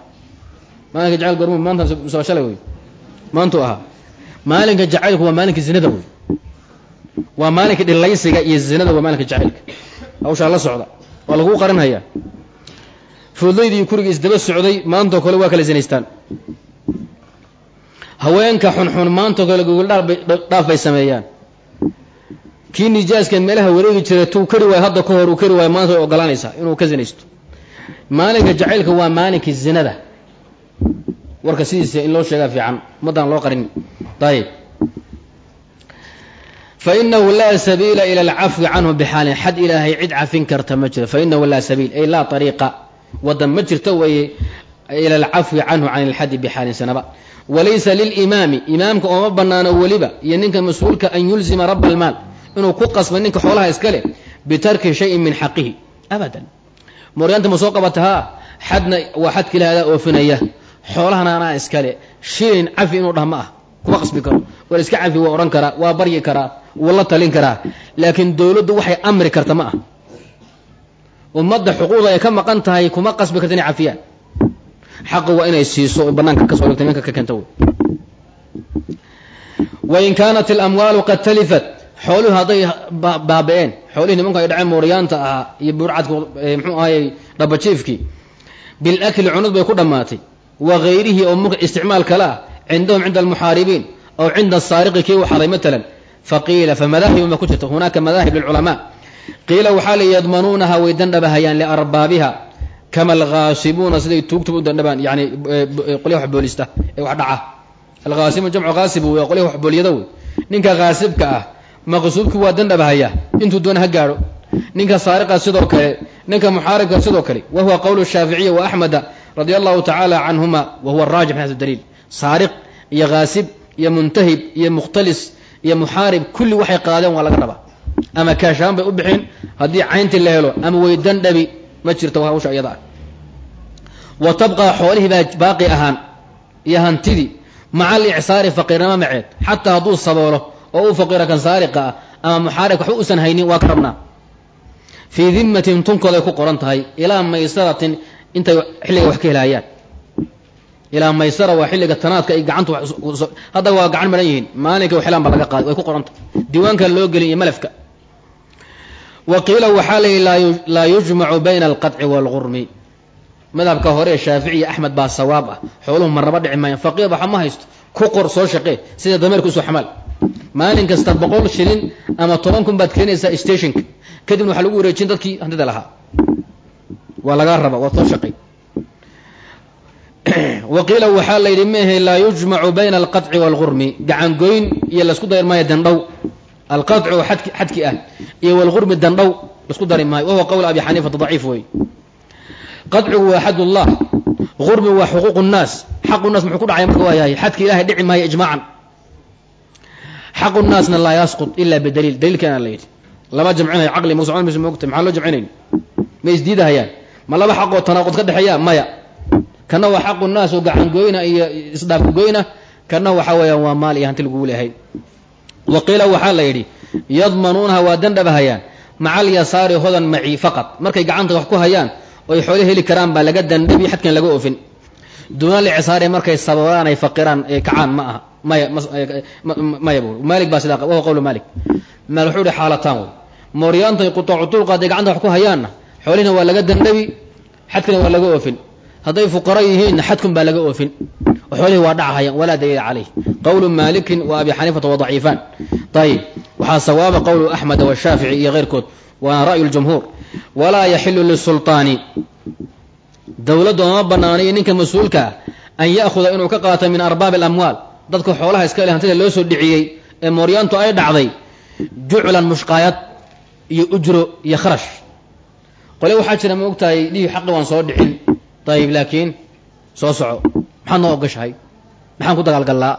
Maalinka jacaylka gormu maanta shalay wey maantuu ahaa maalinka jacaylku waa maalinka zinada wey waa maalinka dhilaysiga iyo zinada waa maalinka jacaylka. Hawshaa la socda. Waa laguu qarinhayaa fuudlaydii kuriga isdaba socday maantao kale waa kala zinaystaan. Haweenka xunxun maantao kale gogol dhaaf bay sameeyaan kii nijaaska meelaha wareegi jiray tuu kari waayo hadda ka hor uu kari waayo maanta way ogolaanaysaa inuu ka zinaysto. Maalinka jacaylka waa maalinka zinada. Warka sidiisa in loo sheegaa fiican ummaddaan loo qarin ayib fainahu laa sabiila ila alcafwi canhu bixaalin xad ilaahay cid cafin karta ma jiro fainahu laa sabiil ay laa ariiqa wadan ma jirto weeye ila alcafwi canhu can ilxadi bixaalin sanaba. Walaysa lilimaami imaamka ooma banaano weliba iyo ninka mas'uulka an yulzima raba almaal inuu ku qasba ninka xoolaha iska leh bitarki shayin min xaqihi. Abadan. Mooryaanta ma soo qabata xadna waa xadka ilaadaa oofinaya. Xoolahana iskale shilin cafi inuu dhah ma ah. Kuma qasbi karo. War iska cafi waa odhan karaa waa baryi karaa wuu la talin karaa. Laakiin dowladdu waxay amri karta ma ah. Ummadda xuquuqda ay ka maqan tahay kuma qasbi karta inay cafiyaan. Xaqi waa inay siiso banaanka ka soo dhigta ninka ka keenta wain kaanat alamwaalu qad talifat xooluhu hadday baaba-een xoolihii nimanku ay dhaceen mooryaanta ahaa iyo buurcadka mxuu ahayy dhabajiifkii bilakli cunud bay ku dhammaatay wa gayrihi oo m isticmaal kale ah cindahum cinda almuxaaribiin aw cinda asaariqi kii u xaday matalan. Faqiila famadaahib ma ku jirta hunaaka madaahib lilculamaa. Qiila waxaa la yadmanuunaha way dandhabahayaan liarbaabiha kama alghaasibuuna siday tuugtub u dandhabaan yani qolyaha wax boolista ee wax dhaca. Alghaasibu jamcu ghaasibu waa qolyaha wax boolyada wey ninka ghaasibka ah maqsuubkii waa dandhabahaya intuu doona ha gaadho. Ninka saariqa sidoo kale ninka muxaaribka sidoo kale wa huwa qowlu shaaficiya wa axmeda radia allahu tacaala canhuma wa huwa raajix min hada daliil. Saariq iyo ghaasib iyo muntahib iyo mukhtalis iyo muxaarib kulli waxay qaadeen waa laga rabaa. Ama kaashaan bay u bixin haddii cayntii la helo ama way dandhabi ma jirto hawsha iyada ah wa tabqaa xoolihii baa baaqi ahaan iyo hantidii maca alicsaari faqiirnimo maceed xataa hadduu saboolo oo uu faqiiro kan saariqa ah ama muxaaribka waxba usan haynin waa ka rabnaa. Fii dimatin tunkooday ku qoran tahay ilaa maysaratin intay xilliga wax ka helaayaan. Ilaa maysara waa xilliga tanaadka ay gacanta hadda waa gacan maran yihiin maalinka xelaan baa laga qaaday way ku qoran tahay. Diiwaanka loo gelin iyo malafka. Wa qiila waxaa la yihi laa yujmacu bayna alqaطci wاlgurmi madhabka hore ee shaafici iyo axmed baa sawaab ah. Xooluhu marnaba dhici maayaan faqiir waxa haysto. Ku qor soo shaqee. Sida dameerka u soo xamaal. Maalin kasta boqol shilin ama toban kun baad keenaysaa stationka. Kadibna waxaa lagu wareejin dadkii hantida lahaa. Waa lagaa raba waa soo shaqey waqiila waxaa la mehe laa yujmacu bayna alqaطci waalgurmi gacangoyn iyo la isku dari maayo dandhow alqaطcu xadki ah. Iyo waalgurmi dandhow la isku dari maayo. Wahuwa qowl abi xaniifata daciif wey qadcigu waa xad ullah qurmi waa xuquuq naas xaqu naas muxuu ku dhacay marka waa yahay xadka ilahay dhici maayo ijmaacan. Xaqu naasna laa yasqut ilaa bidaliil daliilkaana la yidhi. Lama jamcinaya caqli ma socon mayso moogta maxaa loo jamcinayn ma isdiidahayaan? Ma laba xaqoo tanaaqud ka dhexeeya? Maya. Kana waa xaqu naas oo gacangoyna iyo isdhaafgoyna kana waxa weeyaan waa maal iyo hanti lagugu leehay wa qiila waxaa la yidhi yadmanuunaha waa dandhabahayaan macal yasaari hodan maci faqad markay gacanta wax ku hayaan oy xoole heli karaan baa laga dandhabi xadkan laga oofin. Duuna licisaari markay sababaan ay faqiraan kacaan ma aha. Maya maya bu baa sidaa wahuwa qowlu maalik. Maal wuxuu ihi xaalataan wey mooryaantay qutaacu tulqa hadday gacanta wax ku hayaanna xoolihina waa laga dandhabi xadkana waa laga oofin. Hadday fuqaro yihiinna xadkun baa laga oofin. Xoolihii waa dhacahayaan walaa daliila calayh qowlu maalikin wa abi xaniifata wa daciifaan ayib waxaa sawaaba qowlu axmeda washaafici iyo keyrkood waana ra'yu ljumhuur walaa yaxilu lisulطaani dowladdu ama banaanayo ninka mas'uulka ah an ya'huda inuu ka qaato min arbaabi alamwaal. Dadka xoolaha iska le hantida loo soo dhiciyey ee mooryaantu ay dhacday juclan mushqaayad iyo ujro iyo kharash. Qole waxaa jira ma ogtahay dhihi xaqi waan soo dhicin. Ayib laakiin soo soco. Maxaad noo ogashahay maxaan ku dagaalgallaa?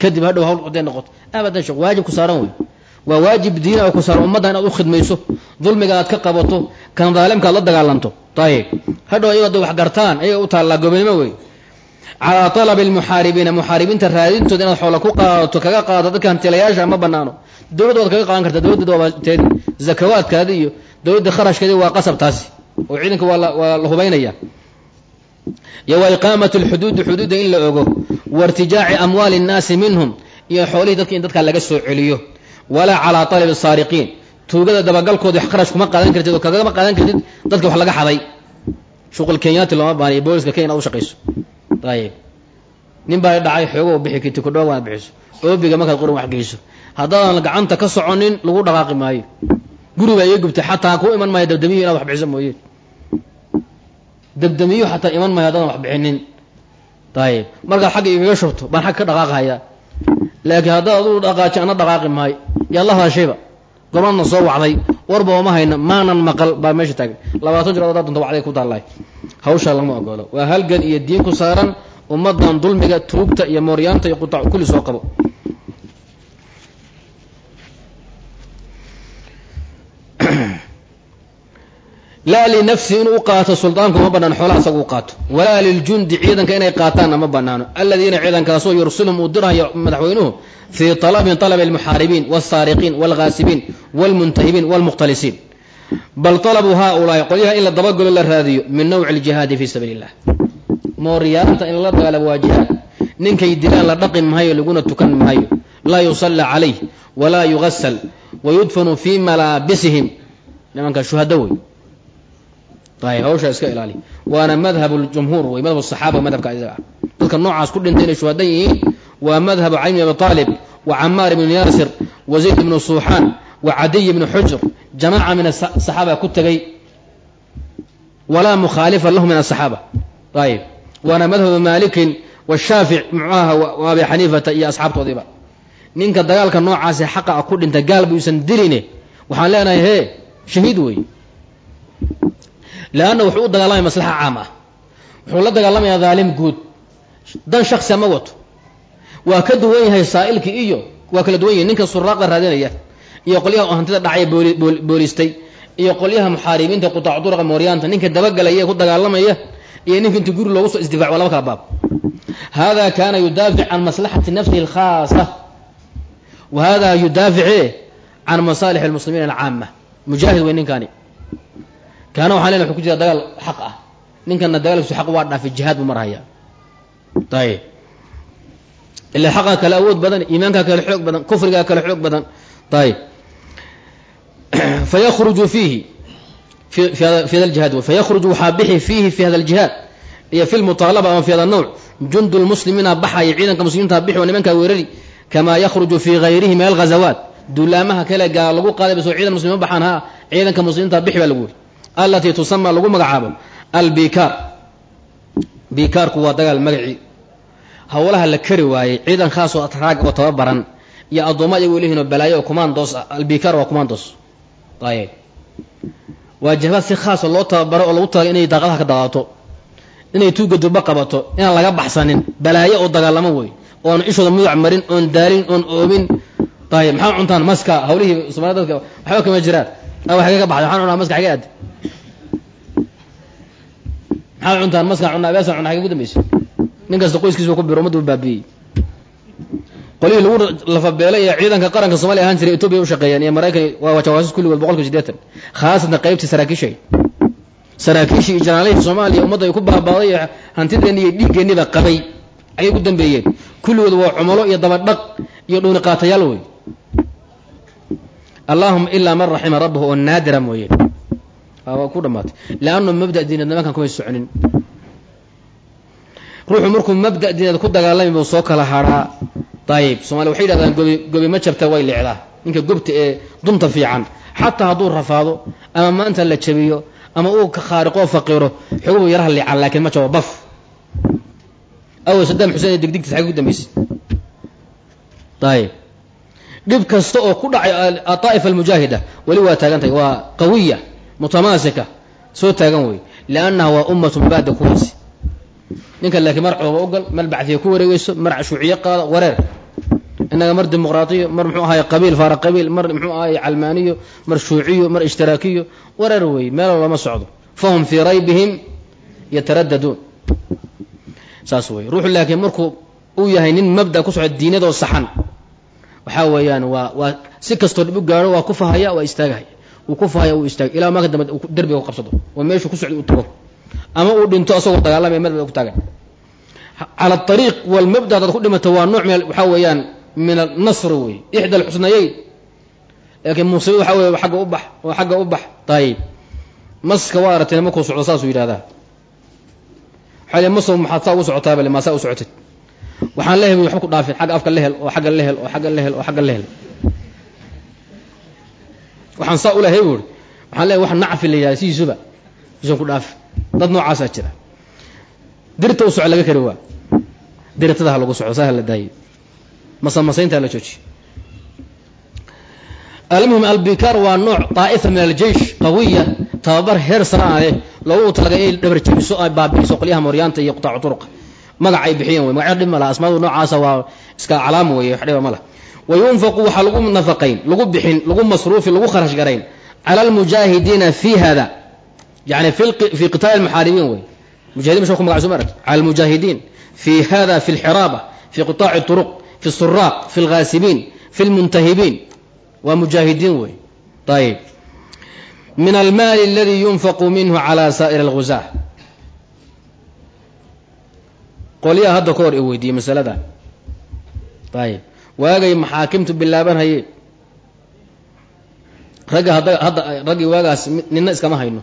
Kadib hadhow hawl cuday noqoto abadan sheekh waajib ku saaran wey waa waajib diina ku saaran ummadda inaad u khidmayso dulmiga aad ka qabato kan daalimka aad la dagaalanto. Ayib hadhow ayago hadday wax gartaan ayaga u taallaa gobonimo wey calaa talabi almuxaaribiina muxaaribiinta raadintooda inaad xoola ku qaadato kaga qaadato dadka hantilayaasha ma banaano dowladda kaga qaadan kartaa dowladda waa teedi zakawaadkaadi iyo dowladda kharashkeedi waa qasab oo ciidanka waa la waa la hubaynaya. Iyo wa iqaamat alxuduudi xuduudda in la ogo. Wa irtijaaci amwaali innaasi minhum iyo xoolihii dadka in dadkaa laga soo celiyo walaa calaa talabi saariqiin tuugada dabagalkooda wax kharash kuma qaadan kartid oo kagama qaadan kartid dadka wax laga xaday shuqul kenyaati looma baaniyo booliska kenya inaad u shaqayso ayib nin baa dhacay xoogo bixi karti kudhawa waad bixiso oobiga markaad qoran wax geyso haddaadan gacanta ka soconin lagu dhaqaaqi maayo guri baa iga gubtay xataa ku iman maayo dabdamiyo inaad wax bixiso mooye dabdamiyo xataa iman maayo haddaadan wax bixinin ayib markaad xagga igaga shubto baan xagga ka dhaqaaqahaya laakiin haddaad adu dhaqaaji ana dhaqaaqi maayo yaa la hadashayba gobadna soo wacday. Warba ooma hayna maanan maqal baa meesha taagan labaatan jir odaa dunta wacday ku taallay hawshaa lama ogolo waa halgan iyo diin ku saaran ummadan dulmiga tuugta iyo mooryaanta iyo qutac kulli soo qabo laa linafsihi inuu qaato suldaanku ma bannaan xoolaha isagu qaato. Walaa liljundi ciidanka inay qaataanna ma bannaano. Aladiina ciidankaasoo yursilum uu dirhayo madaxweynuhu fii talabin talabi almuxaaribiin walsaariqiin walghaasibiin walmuntahibiin walmukhtalisiin bal talabuu haaulaai qolyaha in la dabagalo la raadiyo min nawci aljihaadi fii sabiili illah mooryaanta in la dagaalamo waa jihaad. Ninkay dilaan la dhaqi maayo laguna tukan maayo laa yusalla calayh walaa yugasal wayudfanu fii malaabisihim. Nimanka shuhado wey hawshaa iska ilaali. Waana madhab ljumhuur wey madhab saxaaba madhabka isaga ah dadka noocaas ku dhintay inay shuhadan yihiin waa madhabu cali bn abi aalib wa camaar ibnu yaasir wa zayd ibnu suuxaan wa cadiy ibnu xujr. Jamaaca min asaxaaba ku tegay walaa mukhaalifa lahu min asaxaaba ayb waana madhabu maalikin washaafic muxuaha wa abi xaniifata iyo asxaabtoodiiba. Ninka dagaalka noocaasi xaqa a ku dhinta gaal buusan diline. Waxaan leenahay hee shahiid wey leanna wuxuu u dagaalamaya maslaxa caam ah wuxuu la dagaalamayaa daalim guud dan shaksiya ma wato waa ka duwan yahay saa'ilkii iyo waa kala duwan yahay ninka suraaqda raadinaya iyo qolyaha hantida dhacay boolistay iyo qolyaha muxaaribiinta qutaac duraqa mooryaanta ninka dabagalaya ee ku dagaalamaya iyo ninka inti guri loogu soo isdifac waa kala baab hada kana yudaafic can maslaxati nafsihi alkhaasa wa hada yudaafice can masaalix almuslimiin alcaama mujaahid wey ninkaani kaana waxan lena wuxuu ku jira dagaal xaq ah. Ninkana dagaalkiisu xaq waa dhaafay jihaad buu marhaya ayib ila xaqaa kale awood badan iimaankaa kale xoog badan kufrigaa kale xoog badan. Ayib fayakruju fiihi fi hada ljihaad fayakruju waxaa bixi fiihi fi hada aljihaad. Iyo fi lmuطaalaba ama fi hada nawc jundu lmuslimiina baxaya ciidanka muslimiinta bixi oo nimankaa weerari. Kamaa yakruju fii gayrihi min alghazawaat duulaamaha kale gaal lagu qaaday basoo ciidan muslimiin baxaan ha ciidanka muslimiinta bixi baa lagu weri alatii tusama lagu magacaabo albikaar bikaarku waa dagaal magacii howlaha la kari waayey ciidan khaasoo atraag oo tababaran iyo addoomma iyagu lehiin oo balaayo oo commandos albikaar waa commandos ayb waa jabhad si khaasa loo tababaro oo lagu talaga inay daaqadaha ka daqaato inay tuuga durba qabato inaan laga baxsanin balaayo oo dagaalamo wey oon ishooda muduc marin oon daalin oon oomin ayb maxaa cuntaan maska hawlihii somalia dadka waxba kama jiraan ka baxday waxaan cunaa maska xagee aadi maxaad cuntaan maska cunaa abeesaan cunaa xagee dambaysa nin kasta qoyskiisa ku biro ummadda u baabi'iyey qolihii lagu lafabeelay ee ciidanka qaranka soomaliya ahaan jiray etoobiya u shaqeeyeen iyo maraykan waa jawaasis kulligood boqolkiiba sideetan khaasatan qaybtii saraakiishay. Saraakiishii iyo janaalihii soomaaliya ummadda ay ku baabaaday ee hantideenni iyo dhiiggeenniba qabay. Ayay ku dambeeyeen. Kulligood waa cumalo iyo dabadhaq iyo dhuuni qaatayaal wey allahuma ilaa man raxima rabbahu oo naadira mooye ku dhamaatay leannu mabda diineed nimankan kumay soconin. Ruuxu markuu mabda diineed ku dagaalami buu soo kala hadhaa ayib somalia waxay yidhahdaan gobi gobi ma jabta way leecdaa ninka gobta ee dunta fiican. Xataa hadduu rafaado ama maanta la jabiyo ama uu khaariqoo faqiiro xoguhu yaraha liican laakiin ma jabo baf. Aw sadaam xuseen ee digdigtiis xagge ku dambaysay ayib dhib kasta oo ku dhacay aaa'ifa almujaahida. Weli waa taagan tahay waa qawiya mutamaasika soo taagan wey. Liannaha waa ummatu mabaada kuwaasi. Ninka laakiin mar cooba ugal mar bacdiya ku wareegeyso mar shuuciyo qaada wareer innaga mar dimuqraatiyo mar muxuu ahaay qabiil faara qabiil mar muxuu ahaay calmaaniyo mar shuuciyo mar ishtiraakiyo wareer wey meel lama socdo. Fahum fii raybihim yataraddaduun saas wey. Ruuxu laakiin markuu uu yahay nin mabda ku socda diinadoo saxan waxaa weeyaan waa waa si kastoo dhib u gaadho waa ku fahaya waa istaagahaya wuu ku fahaya wuu istaagay. Ilaa marka dambe derbiga qabsado. Oo meeshuu ku socda uu tago. Ama uu dhinto asagoo dagaalamaya meel ku taagan cala ariiq walmabda hadaad ku dhimato waa nooc min waxaa weeyaan min anasr wey. Ixda alxusnayeyn laakiin musiiba waxaa wey agga u oo xagga u bax. Ayib maska waa aragteen markuu socdo saasuu yidhahdaa waxaa li masow maxaad saa ugu socotaa bale maa saa u socotid waxaan lehay waxba ku dhaafin. Xagga afka la hel oo xagga la hel oo xagga la hel oo xagga la hel. Waxaan saa ulahay buuri waxaan leehay wax nacfi la yidhahda sidiisuba. Isan ku dhaafi dad noocaasaa jira. Dirta u soco laga kari waa. Dirtada ha lagu soco saa ha la daayo. Masamasaynta la joojiyo almuhim albikaar waa nooc daa'ifa min aljeish qawiya tababar heer sanaa leh. Loogu talagay inay dhabar jabiso ay baabi'iso qolyaha mooryaanta iyo qutaacu turuqa magac ay bixiyeen wey magacyo dhib ma laha. Asmaadu noocaasa waa iska calaam weeye wax dhiba ma laha. Wa waxaa lagu nafaqayn lagu bixin lagu masruufi lagu kharash garayn. Cala almujaahidiina fii hada yani fi qitaali muxaaribiin wey mujahidin masha ku magacso ma aragt cala almujaahidiin fi hada fi lxiraaba fi qitaaci turuq fi suraaq fi lghaasibiin fi lmuntahibiin waa mujaahidiin wey ayib min almaali aladi yunfaqu minhu cala saa'ir alguzaa qolyaha hadda ka hor i weydiiyey masalada. Ayib waagay maxaakimtu bilaabanhaye ragga hadda hadda raggii waagaas nina iskama hayno.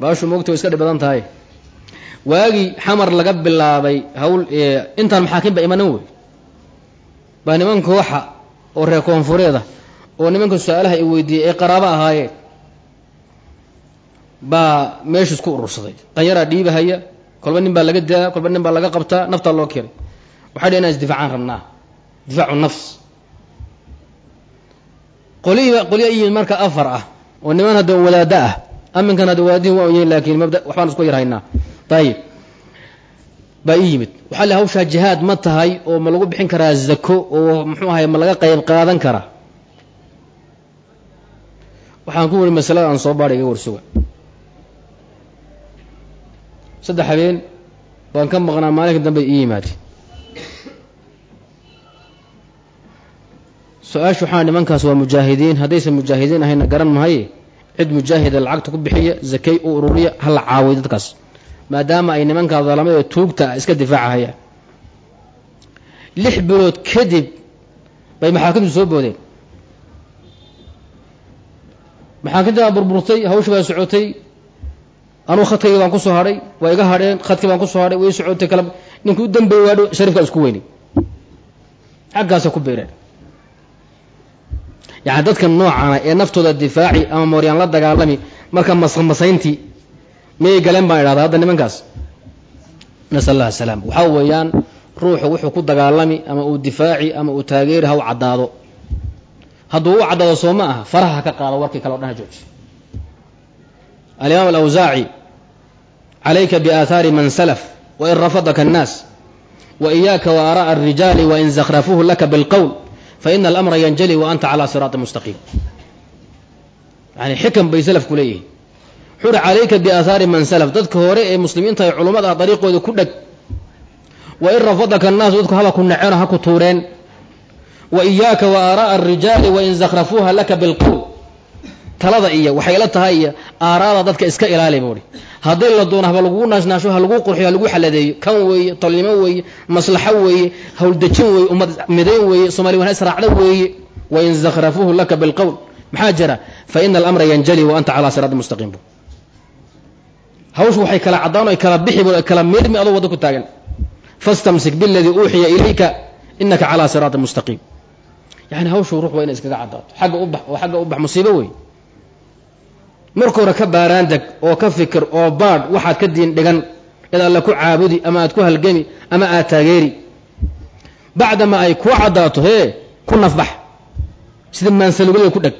Baashu moogta way iska dhib badan tahay. Waagii xamar laga bilaabay hawl intaan maxaakim imanin wey. Baa niman kooxa oo reer koonfureeda oo nimanka su'aalaha i weydiiyey ee qaraabo ahaayeen baa meeshu isku urursaday. Danyaraa dhiibahaya kolba nin baa laga daa kolba nin baa laga qabtaa naftaa loo kiray waxay dha inaan isdifaacaan rabnaa. Difaacu nafs. Qolihii qolya yimid marka afar ah oo niman hadda wadaada ah aminkan hadda wadaadihin waa yihiin laakiin mabda waxbaan isku yar ayib baa ii yimid. Waxaa le hawshaa jihaad ma tahay oo ma lagu bixin karaa zako oo muxuu ahay ma laga qayb qaadan karaa? Waxaan ku weri masalada aan soo baadhay iga warsuga saddex habeen baan ka maqnaa maalinka dambe ii yimaadi su'aashu waxaa nimankaas waa mujaahidiin. Haddaysan mujaahidiin ahayna garan mahaye cid mujaahida lacagta ku bixiya zakay u ururiya ha la caawiyo dadkaas. Maadaama ay nimankaa dalamada tuugta iska difaacahayaan lix bilood kadib bay maxaakimtu soo boodeen. Maxaakimtii baa burburtay hawshii baa socotay anugu khadkaygii baan ku soo hadhay waa iga hadheen khadkii baan ku soo hadhay way socotay kala ninkii u dambeey waadho sharifkaa isku weynay xaggaasa ku beereen. Yani dadka noocana ee naftooda difaaci ama mooryaan la dagaalami marka masamasayntii miyay galeen baan idhahdaa hadda nimankaas. Nasal allah asalaam waxaa weeyaan ruuxu wuxuu ku dagaalami ama uu difaaci ama uu taageeri ha u caddaado. Hadduu u caddaado soo ma aha faraha ha ka qaado warkii kale o dhan ha jooji alimaam alawsaaci calayka biaahaari man salaf wain rafadaka annaas wa iyaaka wa aara'a alrijaali wain zakhrafuuhu laka bilqowl faina alamra yanjali wa anta calaa siraati mustaqiim yani xikam bay salafku leeyihiin wuxuu uhi calayka biaahaari man salaf dadka hore ee muslimiinta ee culummada dariiqooda ku dheg wa in rafadaka annaasu dadku haba ku naceeno ha ku tuureen wa iyaaka wa aara'a alrijaali wain zakhrafuuha laka bilqowl talada iyo waxay la tahay iyo aaraada dadka iska ilaali buuhi haddii la doono haba lagugu naashnaasho ha lagu qurxiyo ha lagu xaladeeyo. Kan weeye tolnimo weeye maslaxo weeye howldejin weeye ummad midayn weeye soomali wana israacda weeye wain zakhrafuuhu laka bilqowl maxaa jira? Fa ina alamra yanjali wa anta calaa siraati mustaqiim bu hawshu waxay kala caddaan o kala bixi bu kala mirmi adoo wadda ku taagan. Fastamsik biladii uuxiya ilayka inaka calaa siraati mustaqiim. Yani hawshu ruux waa ina iskaga caddaato. Xagga ubax oo xagga ubax musiibo wey marka hore ka baaraan deg oo ka fikir oo baadh waxaad ka diin dhigan cid alle ku caabudi ama aad ku halgami ama aad taageeri. Bacdama ay ku caddaato hee ku nafbax. Sida maansalugada ku dheg.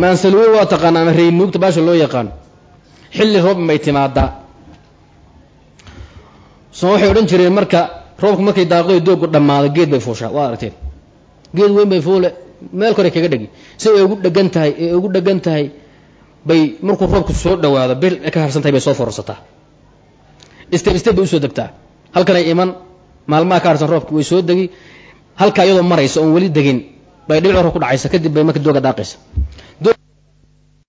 Maansalugo waa taqaana ama reynuugta baasha loo yaqaano xilli roob may timaadaa soo waxay odhan jireen marka roobku markay daaqdoy doogu dhammaado geed bay fuushaa waa aragteen. Geed weyn bay fuule meel kore kaga dhegi si ay ugu dhegan tahay ee ugu dhegan tahay bay markuu roobku soo dhawaado bil ka harsan tahay bay soo fororsataa step bay u soo degtaa. Halkanay iman maalmaha ka harsan roobki way soo degi halkaa iyadoo maraysa oon weli degin bay dhibic hor ku dhacaysa kadib bay marka dooga daaqaysa